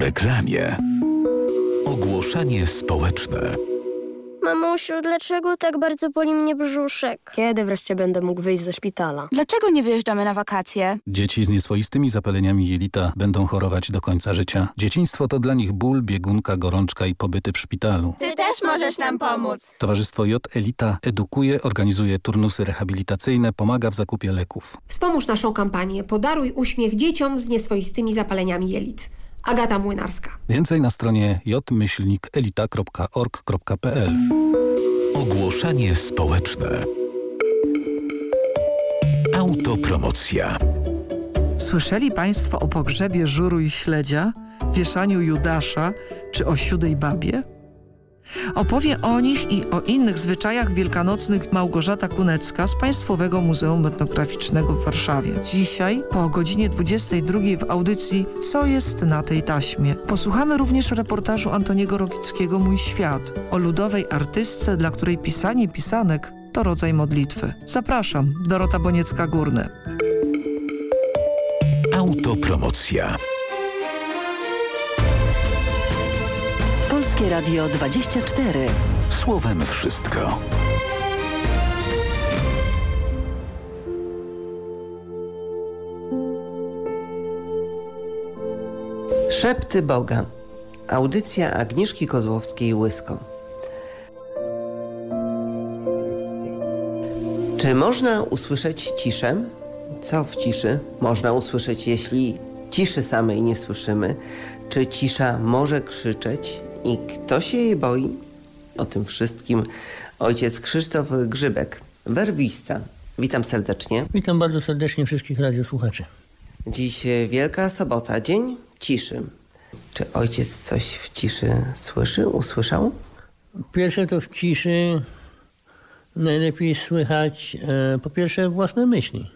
Reklamie. Ogłoszenie społeczne. Mamusiu, dlaczego tak bardzo boli mnie brzuszek? Kiedy wreszcie będę mógł wyjść ze szpitala? Dlaczego nie wyjeżdżamy na wakacje? Dzieci z nieswoistymi zapaleniami jelita będą chorować do końca życia. Dzieciństwo to dla nich ból, biegunka, gorączka i pobyty w szpitalu. Ty też możesz nam pomóc. Towarzystwo J Elita edukuje, organizuje turnusy rehabilitacyjne, pomaga w zakupie leków. Wspomóż naszą kampanię Podaruj uśmiech dzieciom z nieswoistymi zapaleniami jelit. Agata Młynarska. Więcej na stronie jmyślnikelita.org.pl Ogłoszenie społeczne. Autopromocja. Słyszeli Państwo o pogrzebie żuru i śledzia, wieszaniu Judasza czy o siódej babie? Opowie o nich i o innych zwyczajach wielkanocnych Małgorzata Kunecka z Państwowego Muzeum Etnograficznego w Warszawie. Dzisiaj po godzinie 22 w audycji Co jest na tej taśmie? Posłuchamy również reportażu Antoniego Rokickiego Mój świat o ludowej artystce, dla której pisanie pisanek to rodzaj modlitwy. Zapraszam, Dorota Boniecka-Górny. Autopromocja. Polskie Radio 24. Słowem wszystko. Szepty Boga. Audycja Agnieszki Kozłowskiej-Łysko. Czy można usłyszeć ciszę? Co w ciszy można usłyszeć, jeśli ciszy samej nie słyszymy? Czy cisza może krzyczeć i kto się jej boi? O tym wszystkim ojciec Krzysztof Grzybek, werwista. Witam serdecznie. Witam bardzo serdecznie wszystkich radiosłuchaczy. Dziś Wielka Sobota, dzień ciszy. Czy ojciec coś w ciszy słyszy, usłyszał? Pierwsze to w ciszy najlepiej słychać e, po pierwsze własne myśli.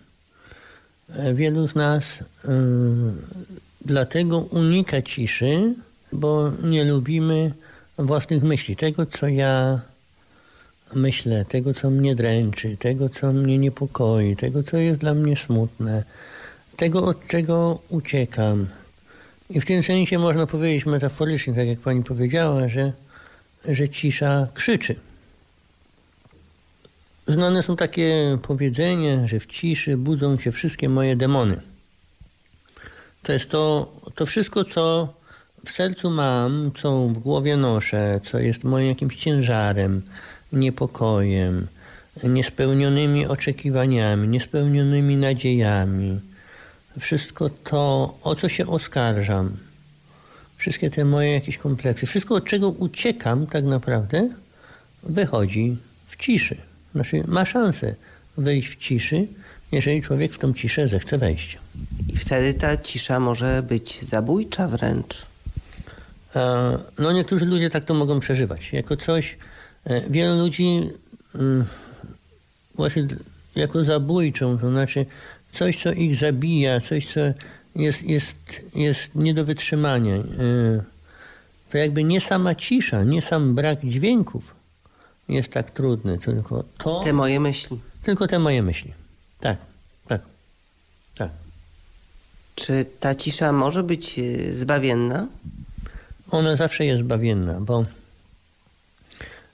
E, wielu z nas e, dlatego unika ciszy, bo nie lubimy własnych myśli, tego co ja myślę, tego co mnie dręczy, tego co mnie niepokoi, tego co jest dla mnie smutne, tego od czego uciekam. I w tym sensie można powiedzieć metaforycznie, tak jak pani powiedziała, że, że cisza krzyczy. Znane są takie powiedzenia, że w ciszy budzą się wszystkie moje demony. To jest to, to wszystko, co w sercu mam, co w głowie noszę, co jest moim jakimś ciężarem, niepokojem, niespełnionymi oczekiwaniami, niespełnionymi nadziejami. Wszystko to, o co się oskarżam, wszystkie te moje jakieś kompleksy, wszystko, od czego uciekam tak naprawdę, wychodzi w ciszy. Znaczy ma szansę wejść w ciszy, jeżeli człowiek w tą ciszę zechce wejść. I wtedy ta cisza może być zabójcza wręcz. E, No niektórzy ludzie tak to mogą przeżywać. Jako coś, e, wielu ludzi mm, właśnie jako zabójczą, to znaczy coś, co ich zabija, coś, co jest, jest, jest nie do wytrzymania. E, to jakby nie sama cisza, nie sam brak dźwięków jest tak trudny, tylko to... Te moje myśli. Tylko te moje myśli. Tak, tak, tak. Czy ta cisza może być zbawienna? Ona zawsze jest zbawienna, bo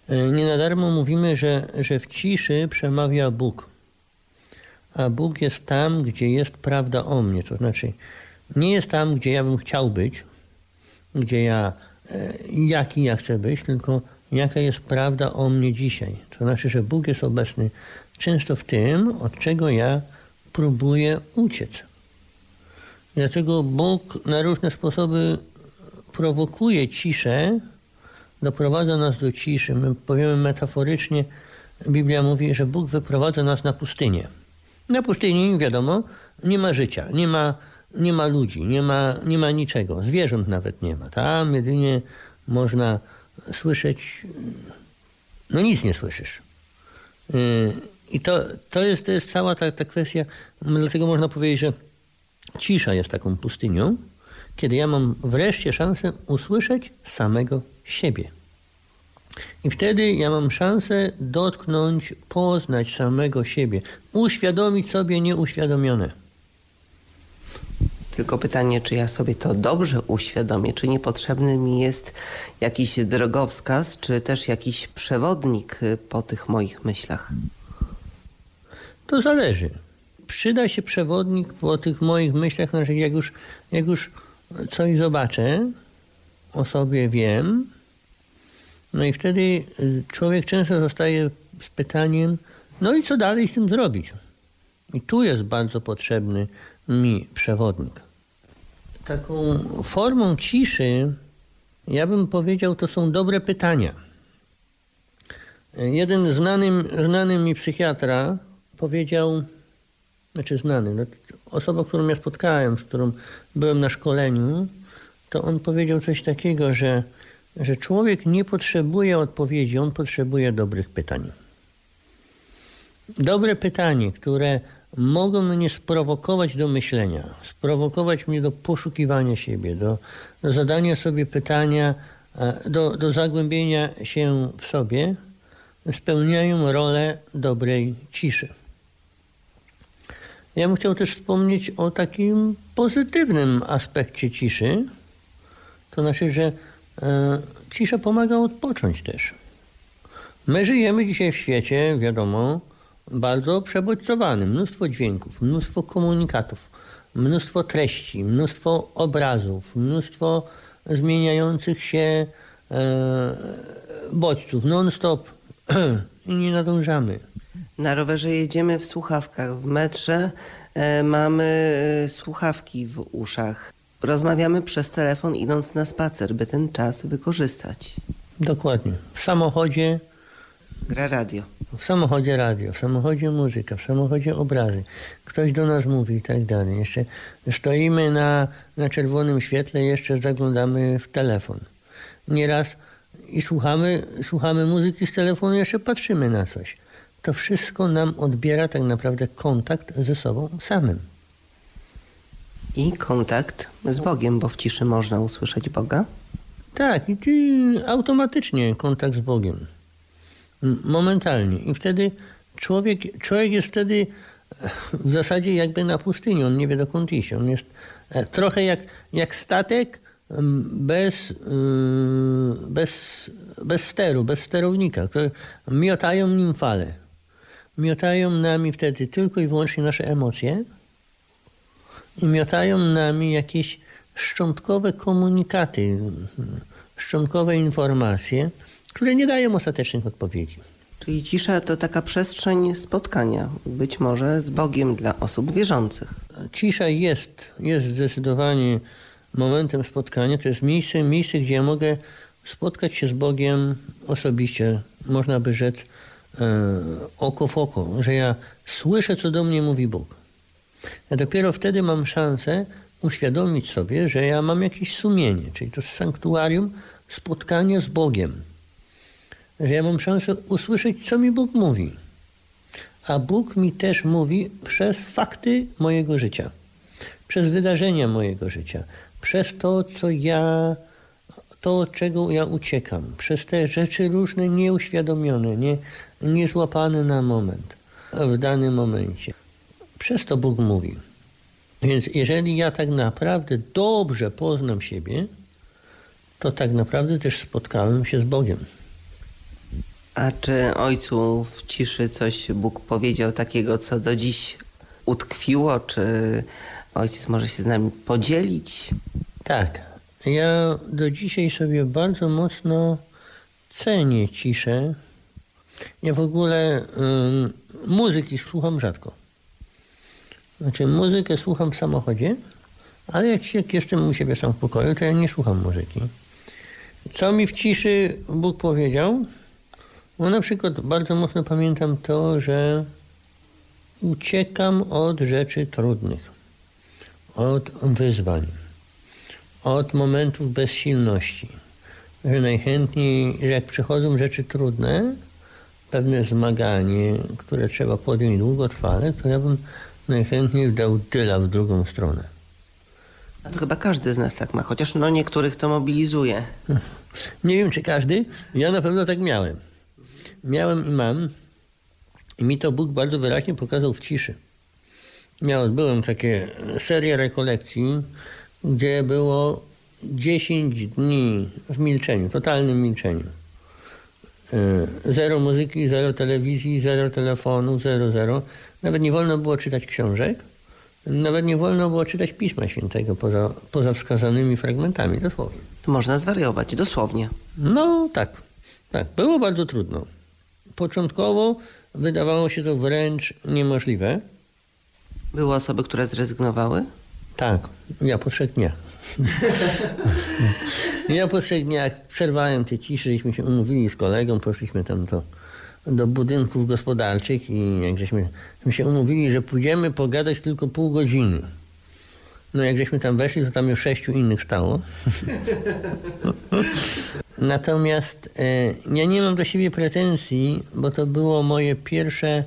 e, nie na darmo mówimy, że, że w ciszy przemawia Bóg. A Bóg jest tam, gdzie jest prawda o mnie. To znaczy, nie jest tam, gdzie ja bym chciał być, gdzie ja, e, jaki ja chcę być, tylko jaka jest prawda o mnie dzisiaj. To znaczy, że Bóg jest obecny często w tym, od czego ja próbuję uciec. Dlatego Bóg na różne sposoby prowokuje ciszę, doprowadza nas do ciszy. My powiemy metaforycznie, Biblia mówi, że Bóg wyprowadza nas na pustynię. Na pustyni, wiadomo, nie ma życia, nie ma, nie ma ludzi, nie ma, nie ma niczego. Zwierząt nawet nie ma. Tam jedynie można słyszeć, no nic nie słyszysz. Y, I to, to, jest, to jest cała ta, ta kwestia, dlatego można powiedzieć, że cisza jest taką pustynią, kiedy ja mam wreszcie szansę usłyszeć samego siebie. I wtedy ja mam szansę dotknąć, poznać samego siebie, uświadomić sobie nieuświadomione. Tylko pytanie, czy ja sobie to dobrze uświadomię, czy niepotrzebny mi jest jakiś drogowskaz, czy też jakiś przewodnik po tych moich myślach? To zależy. Przyda się przewodnik po tych moich myślach, znaczy jak już, jak już coś zobaczę, o sobie wiem, no i wtedy y, człowiek często zostaje z pytaniem, no i co dalej z tym zrobić? I tu jest bardzo potrzebny mi przewodnik. Taką formą ciszy, ja bym powiedział, to są dobre pytania. Jeden znany, znany mi psychiatra powiedział, znaczy znany, no, osoba, którą ja spotkałem, z którą byłem na szkoleniu, to on powiedział coś takiego, że, że człowiek nie potrzebuje odpowiedzi, on potrzebuje dobrych pytań. Dobre pytanie, które mogą mnie sprowokować do myślenia, sprowokować mnie do poszukiwania siebie, do, do zadania sobie pytania, e, do, do zagłębienia się w sobie, spełniają rolę dobrej ciszy. Ja bym chciał też wspomnieć o takim pozytywnym aspekcie ciszy. To znaczy, że e, cisza pomaga odpocząć też. My żyjemy dzisiaj w świecie, wiadomo, bardzo przebodźcowany. Mnóstwo dźwięków, mnóstwo komunikatów, mnóstwo treści, mnóstwo obrazów, mnóstwo zmieniających się e, bodźców non-stop i nie nadążamy. Na rowerze jedziemy w słuchawkach, w metrze e, mamy e, słuchawki w uszach. Rozmawiamy przez telefon idąc na spacer, by ten czas wykorzystać. Dokładnie. W samochodzie Gra radio. W samochodzie radio, w samochodzie muzyka, w samochodzie obrazy. Ktoś do nas mówi i tak dalej. Jeszcze stoimy na, na czerwonym świetle, jeszcze zaglądamy w telefon. Nieraz i słuchamy, słuchamy muzyki z telefonu, jeszcze patrzymy na coś. To wszystko nam odbiera tak naprawdę kontakt ze sobą samym. I kontakt z Bogiem, bo w ciszy można usłyszeć Boga? Tak, i automatycznie kontakt z Bogiem. Momentalnie. I wtedy człowiek, człowiek jest wtedy w zasadzie jakby na pustyni. On nie wie dokąd iść. On jest e, trochę jak, jak statek bez, bez, bez steru, bez sterownika. Które miotają nim fale. Miotają nami wtedy tylko i wyłącznie nasze emocje i miotają nami jakieś szczątkowe komunikaty, szczątkowe informacje, które nie dają ostatecznych odpowiedzi. Czyli cisza to taka przestrzeń spotkania, być może z Bogiem dla osób wierzących. Cisza jest, jest zdecydowanie momentem spotkania. To jest miejsce, miejsce, gdzie ja mogę spotkać się z Bogiem osobiście, można by rzec oko w oko, że ja słyszę, co do mnie mówi Bóg. Ja dopiero wtedy mam szansę uświadomić sobie, że ja mam jakieś sumienie, czyli to sanktuarium spotkania z Bogiem że ja mam szansę usłyszeć, co mi Bóg mówi. a Bóg mi też mówi przez fakty mojego życia, przez wydarzenia mojego życia, przez to, co ja, to, czego ja uciekam, przez te rzeczy różne nieuświadomione, nie, niezłapane na moment, w danym momencie. Przez to Bóg mówi. Więc jeżeli ja tak naprawdę dobrze poznam siebie, to tak naprawdę też spotkałem się z Bogiem. A czy ojcu w ciszy coś Bóg powiedział takiego, co do dziś utkwiło? Czy ojciec może się z nami podzielić? Tak. Ja do dzisiaj sobie bardzo mocno cenię ciszę. Ja w ogóle y, muzyki słucham rzadko. Znaczy muzykę słucham w samochodzie, ale jak, jak jestem u siebie sam w pokoju, to ja nie słucham muzyki. Co mi w ciszy Bóg powiedział? No na przykład bardzo mocno pamiętam to, że uciekam od rzeczy trudnych, od wyzwań, od momentów bezsilności. Że najchętniej, że jak przychodzą rzeczy trudne, pewne zmaganie, które trzeba podjąć długotrwale, to ja bym najchętniej dał tyla w drugą stronę. A to chyba każdy z nas tak ma, chociaż no niektórych to mobilizuje. Nie wiem, czy każdy. Ja na pewno tak miałem. Miałem i mam. I mi to Bóg bardzo wyraźnie pokazał w ciszy. Miałem, byłem takie serie rekolekcji, gdzie było 10 dni w milczeniu, totalnym milczeniu. E, zero muzyki, zero telewizji, zero telefonu, zero, zero. Nawet nie wolno było czytać książek. Nawet nie wolno było czytać Pisma Świętego poza, poza wskazanymi fragmentami, dosłownie. To można zwariować, dosłownie. No tak, tak. Było bardzo trudno. Początkowo wydawało się to wręcz niemożliwe. Były osoby, które zrezygnowały? Tak, ja po trzech dniach. Ja po trzech dniach przerwałem tę ciszę, żeśmy się umówili z kolegą, poszliśmy tam do, do budynków gospodarczych i jak żeśmy się umówili, że pójdziemy pogadać tylko pół godziny. No jak żeśmy tam weszli, to tam już sześciu innych stało. Natomiast e, ja nie mam do siebie pretensji, bo to było moje pierwsze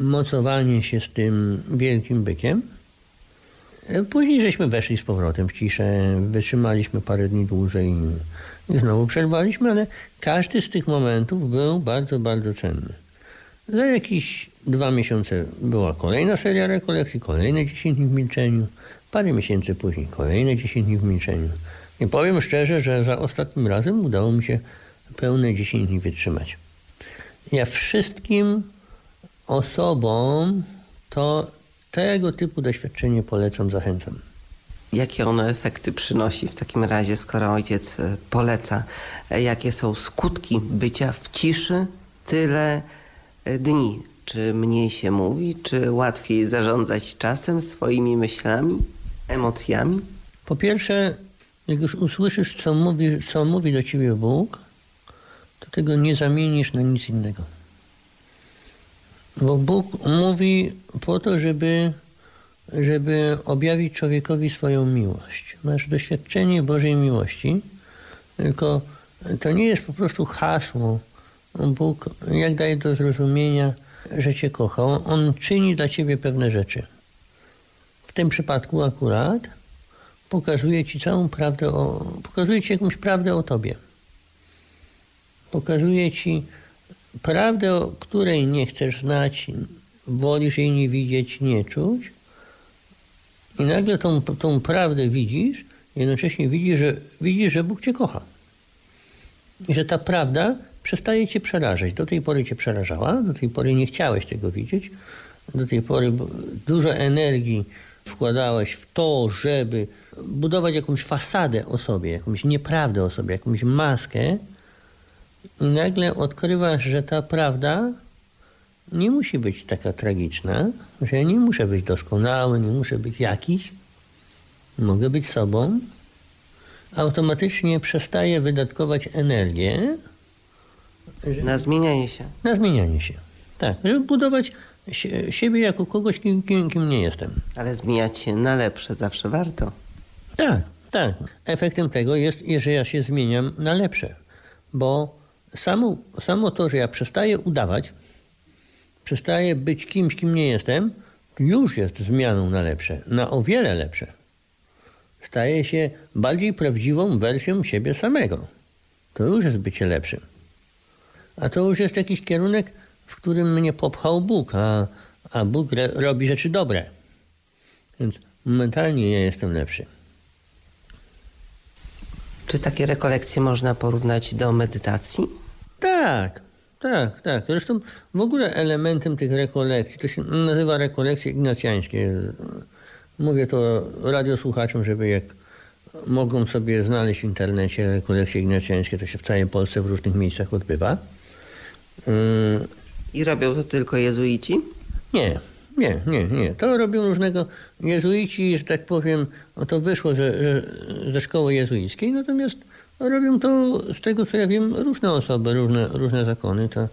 mocowanie się z tym wielkim bykiem. E, Później żeśmy weszli z powrotem w ciszę, wytrzymaliśmy parę dni dłużej i znowu przerwaliśmy, ale każdy z tych momentów był bardzo, bardzo cenny. Za jakieś dwa miesiące była kolejna seria rekolekcji, kolejne 10 dni w milczeniu. Parę miesięcy później kolejne 10 dni w milczeniu. I powiem szczerze, że za ostatnim razem udało mi się pełne 10 dni wytrzymać. Ja wszystkim osobom to tego typu doświadczenie polecam, zachęcam. Jakie ono efekty przynosi w takim razie, skoro ojciec e, poleca? E, Jakie są skutki bycia w ciszy tyle e, dni? Czy mniej się mówi? Czy łatwiej zarządzać czasem, swoimi myślami, emocjami? Po pierwsze, jak już usłyszysz, co mówi, co mówi do ciebie Bóg, to tego nie zamienisz na nic innego. Bo Bóg mówi po to, żeby, żeby objawić człowiekowi swoją miłość. Masz doświadczenie Bożej miłości, tylko to nie jest po prostu hasło. Bóg, jak daje do zrozumienia, że cię kocha, On czyni dla ciebie pewne rzeczy. W tym przypadku akurat pokazuje ci całą prawdę, o, pokazuje ci jakąś prawdę o tobie. Pokazuje ci prawdę, której nie chcesz znać, wolisz jej nie widzieć, nie czuć. I nagle tą, tą prawdę widzisz, jednocześnie widzisz że, widzisz, że Bóg cię kocha. I że ta prawda przestaje cię przerażać. Do tej pory cię przerażała, do tej pory nie chciałeś tego widzieć, do tej pory dużo energii wkładałeś w to, żeby budować jakąś fasadę o sobie, jakąś nieprawdę o sobie, jakąś maskę nagle odkrywasz, że ta prawda nie musi być taka tragiczna, że ja nie muszę być doskonały, nie muszę być jakiś, mogę być sobą, automatycznie przestaję wydatkować energię na zmienianie się. Na zmienianie się, tak, żeby budować siebie jako kogoś, kim, kim, kim nie jestem. Ale zmieniać się na lepsze zawsze warto. Tak, tak. Efektem tego jest, że ja się zmieniam na lepsze. Bo samo, samo to, że ja przestaję udawać, przestaję być kimś, kim nie jestem, już jest zmianą na lepsze, na o wiele lepsze. Staje się bardziej prawdziwą wersją siebie samego. To już jest bycie lepszym. A to już jest jakiś kierunek, w którym mnie popchał Bóg, a, a Bóg re, robi rzeczy dobre. Więc momentalnie ja jestem lepszy. Czy takie rekolekcje można porównać do medytacji? Tak, tak, tak. Zresztą w ogóle elementem tych rekolekcji, to się nazywa rekolekcje ignacjańskie. Mówię to radiosłuchaczom, żeby jak mogą sobie znaleźć w internecie rekolekcje ignacjańskie, to się w całej Polsce w różnych miejscach odbywa. I robią to tylko jezuici? Nie, nie, nie, nie. To robią różnego jezuici, że tak powiem, no to wyszło że, że, ze szkoły jezuickiej, natomiast robią to z tego, co ja wiem, różne osoby, różne, różne zakony. To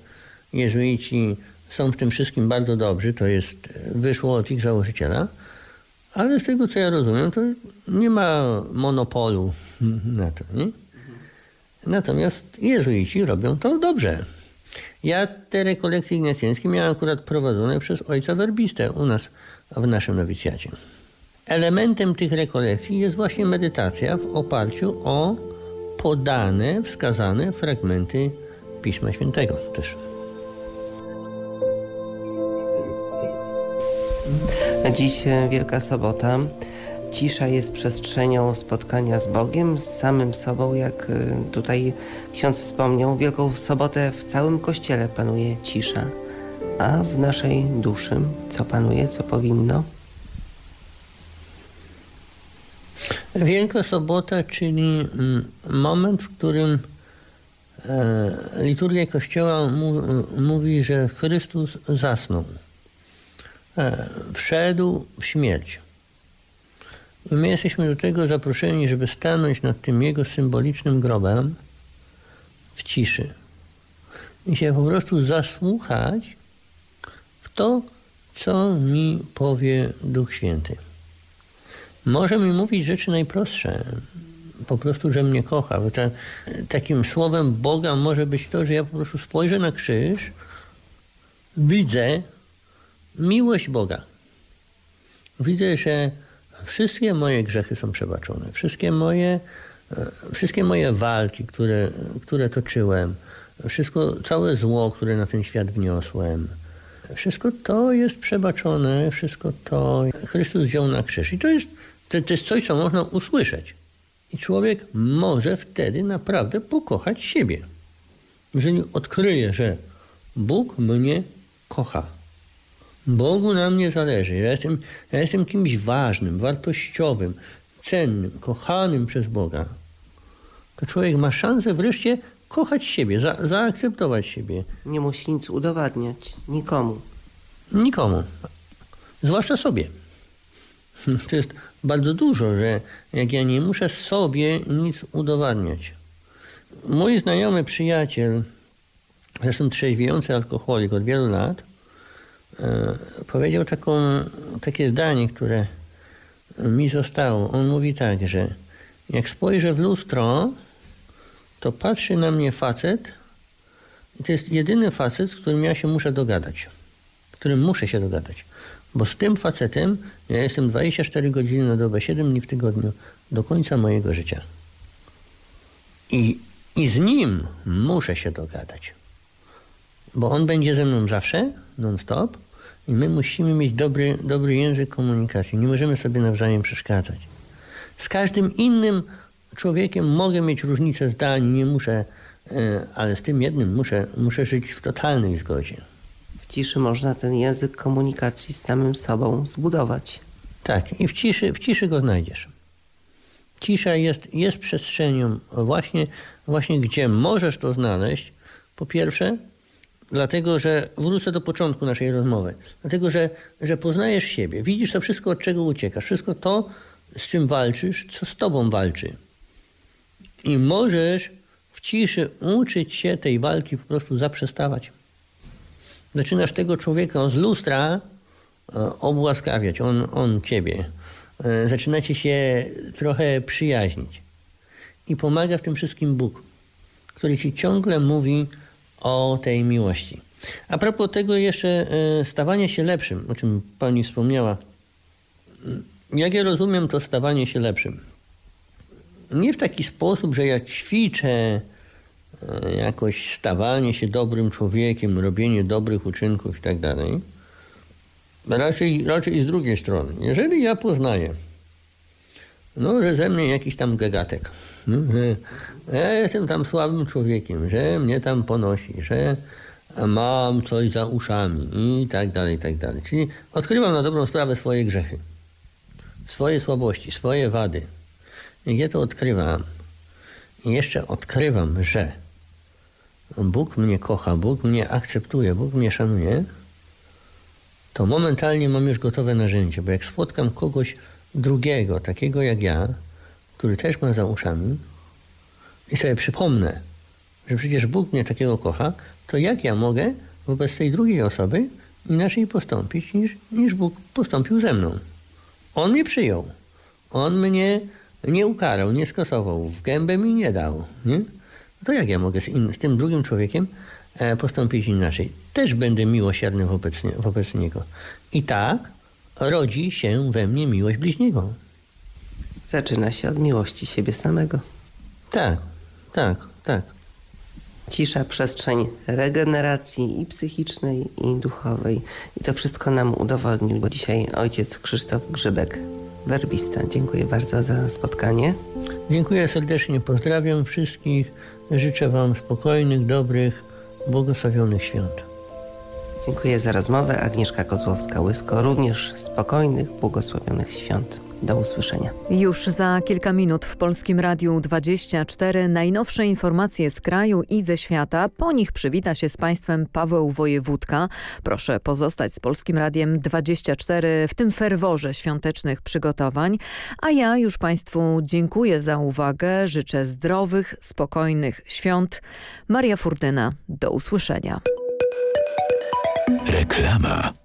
jezuici są w tym wszystkim bardzo dobrzy, to jest, wyszło od ich założyciela, ale z tego, co ja rozumiem, to nie ma monopolu na to, nie? Natomiast jezuici robią to dobrze. Ja te rekolekcje ignacjańskie miałem akurat prowadzone przez ojca werbistę u nas w naszym nowicjacie. Elementem tych rekolekcji jest właśnie medytacja w oparciu o podane, wskazane fragmenty Pisma Świętego też. Dziś Wielka Sobota. Cisza jest przestrzenią spotkania z Bogiem, z samym sobą, jak tutaj ksiądz wspomniał. Wielką Sobotę w całym Kościele panuje cisza, a w naszej duszy co panuje, co powinno? Wielka Sobota, czyli moment, w którym liturgia Kościoła mówi, że Chrystus zasnął. Wszedł w śmierć. I my jesteśmy do tego zaproszeni, żeby stanąć nad tym jego symbolicznym grobem w ciszy i się po prostu zasłuchać w to, co mi powie Duch Święty. Może mi mówić rzeczy najprostsze, po prostu, że mnie kocha. Bo ta, takim słowem Boga może być to, że ja po prostu spojrzę na krzyż, widzę miłość Boga. Widzę, że wszystkie moje grzechy są przebaczone. Wszystkie moje, wszystkie moje walki, które, które toczyłem, wszystko, całe zło, które na ten świat wniosłem, wszystko to jest przebaczone, wszystko to Chrystus wziął na krzyż. I to jest, to, to jest coś, co można usłyszeć. I człowiek może wtedy naprawdę pokochać siebie. Jeżeli odkryje, że Bóg mnie kocha. Bogu na mnie zależy. Ja jestem, ja jestem kimś ważnym, wartościowym, cennym, kochanym przez Boga. To człowiek ma szansę wreszcie kochać siebie, za, zaakceptować siebie. Nie musi nic udowadniać nikomu. Nikomu. Zwłaszcza sobie. To jest bardzo dużo, że jak ja nie muszę sobie nic udowadniać. Mój znajomy przyjaciel, zresztą trzeźwiejący alkoholik od wielu lat, powiedział taką, takie zdanie, które mi zostało. On mówi tak, że jak spojrzę w lustro, to patrzy na mnie facet i to jest jedyny facet, z którym ja się muszę dogadać. Z którym muszę się dogadać. Bo z tym facetem ja jestem 24 godziny na dobę, 7 dni w tygodniu do końca mojego życia. I, i z nim muszę się dogadać. Bo on będzie ze mną zawsze, non-stop, i my musimy mieć dobry, dobry język komunikacji. Nie możemy sobie nawzajem przeszkadzać. Z każdym innym człowiekiem mogę mieć różnicę zdań, nie muszę, ale z tym jednym muszę, muszę żyć w totalnej zgodzie. W ciszy można ten język komunikacji z samym sobą zbudować. Tak, i w ciszy, w ciszy go znajdziesz. Cisza jest, jest przestrzenią właśnie, właśnie, gdzie możesz to znaleźć. Po pierwsze, Dlatego, że wrócę do początku naszej rozmowy. Dlatego, że, że poznajesz siebie. Widzisz to wszystko, od czego uciekasz. Wszystko to, z czym walczysz, co z tobą walczy. I możesz w ciszy uczyć się tej walki po prostu zaprzestawać. Zaczynasz tego człowieka z lustra obłaskawiać, on, on ciebie. Zaczynacie się trochę przyjaźnić. I pomaga w tym wszystkim Bóg, który ci ciągle mówi, o tej miłości. A propos tego jeszcze e, stawania się lepszym, o czym pani wspomniała. Jak ja rozumiem to stawanie się lepszym? Nie w taki sposób, że ja ćwiczę e, jakoś stawanie się dobrym człowiekiem, robienie dobrych uczynków i tak dalej. Raczej, raczej z drugiej strony. Jeżeli ja poznaję, no, że ze mnie jakiś tam gagatek, no, ja jestem tam słabym człowiekiem, że mnie tam ponosi, że mam coś za uszami i tak dalej, i tak dalej. Czyli odkrywam na dobrą sprawę swoje grzechy, swoje słabości, swoje wady. Jak ja to odkrywam i jeszcze odkrywam, że Bóg mnie kocha, Bóg mnie akceptuje, Bóg mnie szanuje, to momentalnie mam już gotowe narzędzie, bo jak spotkam kogoś drugiego, takiego jak ja, który też ma za uszami i sobie przypomnę, że przecież Bóg mnie takiego kocha, to jak ja mogę wobec tej drugiej osoby inaczej postąpić, niż, niż Bóg postąpił ze mną? On mnie przyjął. On mnie nie ukarał, nie skasował, w gębę mi nie dał. Nie? To jak ja mogę z, in, z tym drugim człowiekiem e, postąpić inaczej? Też będę miłosierny wobec, nie, wobec niego. I tak rodzi się we mnie miłość bliźniego. Zaczyna się od miłości siebie samego. Tak, tak, tak. Cisza, przestrzeń regeneracji i psychicznej, i duchowej. I to wszystko nam udowodnił bo dzisiaj ojciec Krzysztof Grzybek, werbista. Dziękuję bardzo za spotkanie. Dziękuję serdecznie, pozdrawiam wszystkich. Życzę Wam spokojnych, dobrych, błogosławionych świąt. Dziękuję za rozmowę. Agnieszka Kozłowska-Łysko. Również spokojnych, błogosławionych świąt. Do usłyszenia. Już za kilka minut w Polskim Radiu 24 najnowsze informacje z kraju i ze świata. Po nich przywita się z Państwem Paweł Wojewódka. Proszę pozostać z Polskim Radiem 24 w tym ferworze świątecznych przygotowań. A ja już Państwu dziękuję za uwagę. Życzę zdrowych, spokojnych świąt. Maria Furdyna. Do usłyszenia. Reklama.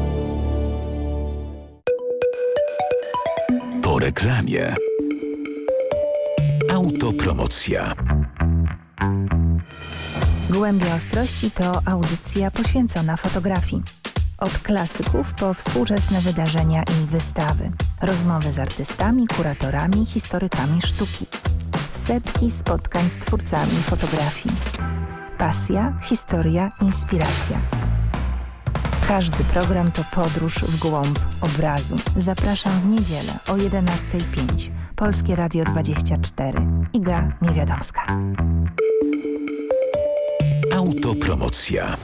Reklamie. Autopromocja. Głębia Ostrości to audycja poświęcona fotografii. Od klasyków po współczesne wydarzenia i wystawy. Rozmowy z artystami, kuratorami, historykami sztuki. Setki spotkań z twórcami fotografii. Pasja, historia, inspiracja. Każdy program to podróż w głąb obrazu. Zapraszam w niedzielę o 11.05. Polskie Radio 24. Iga Niewiadomska. Autopromocja.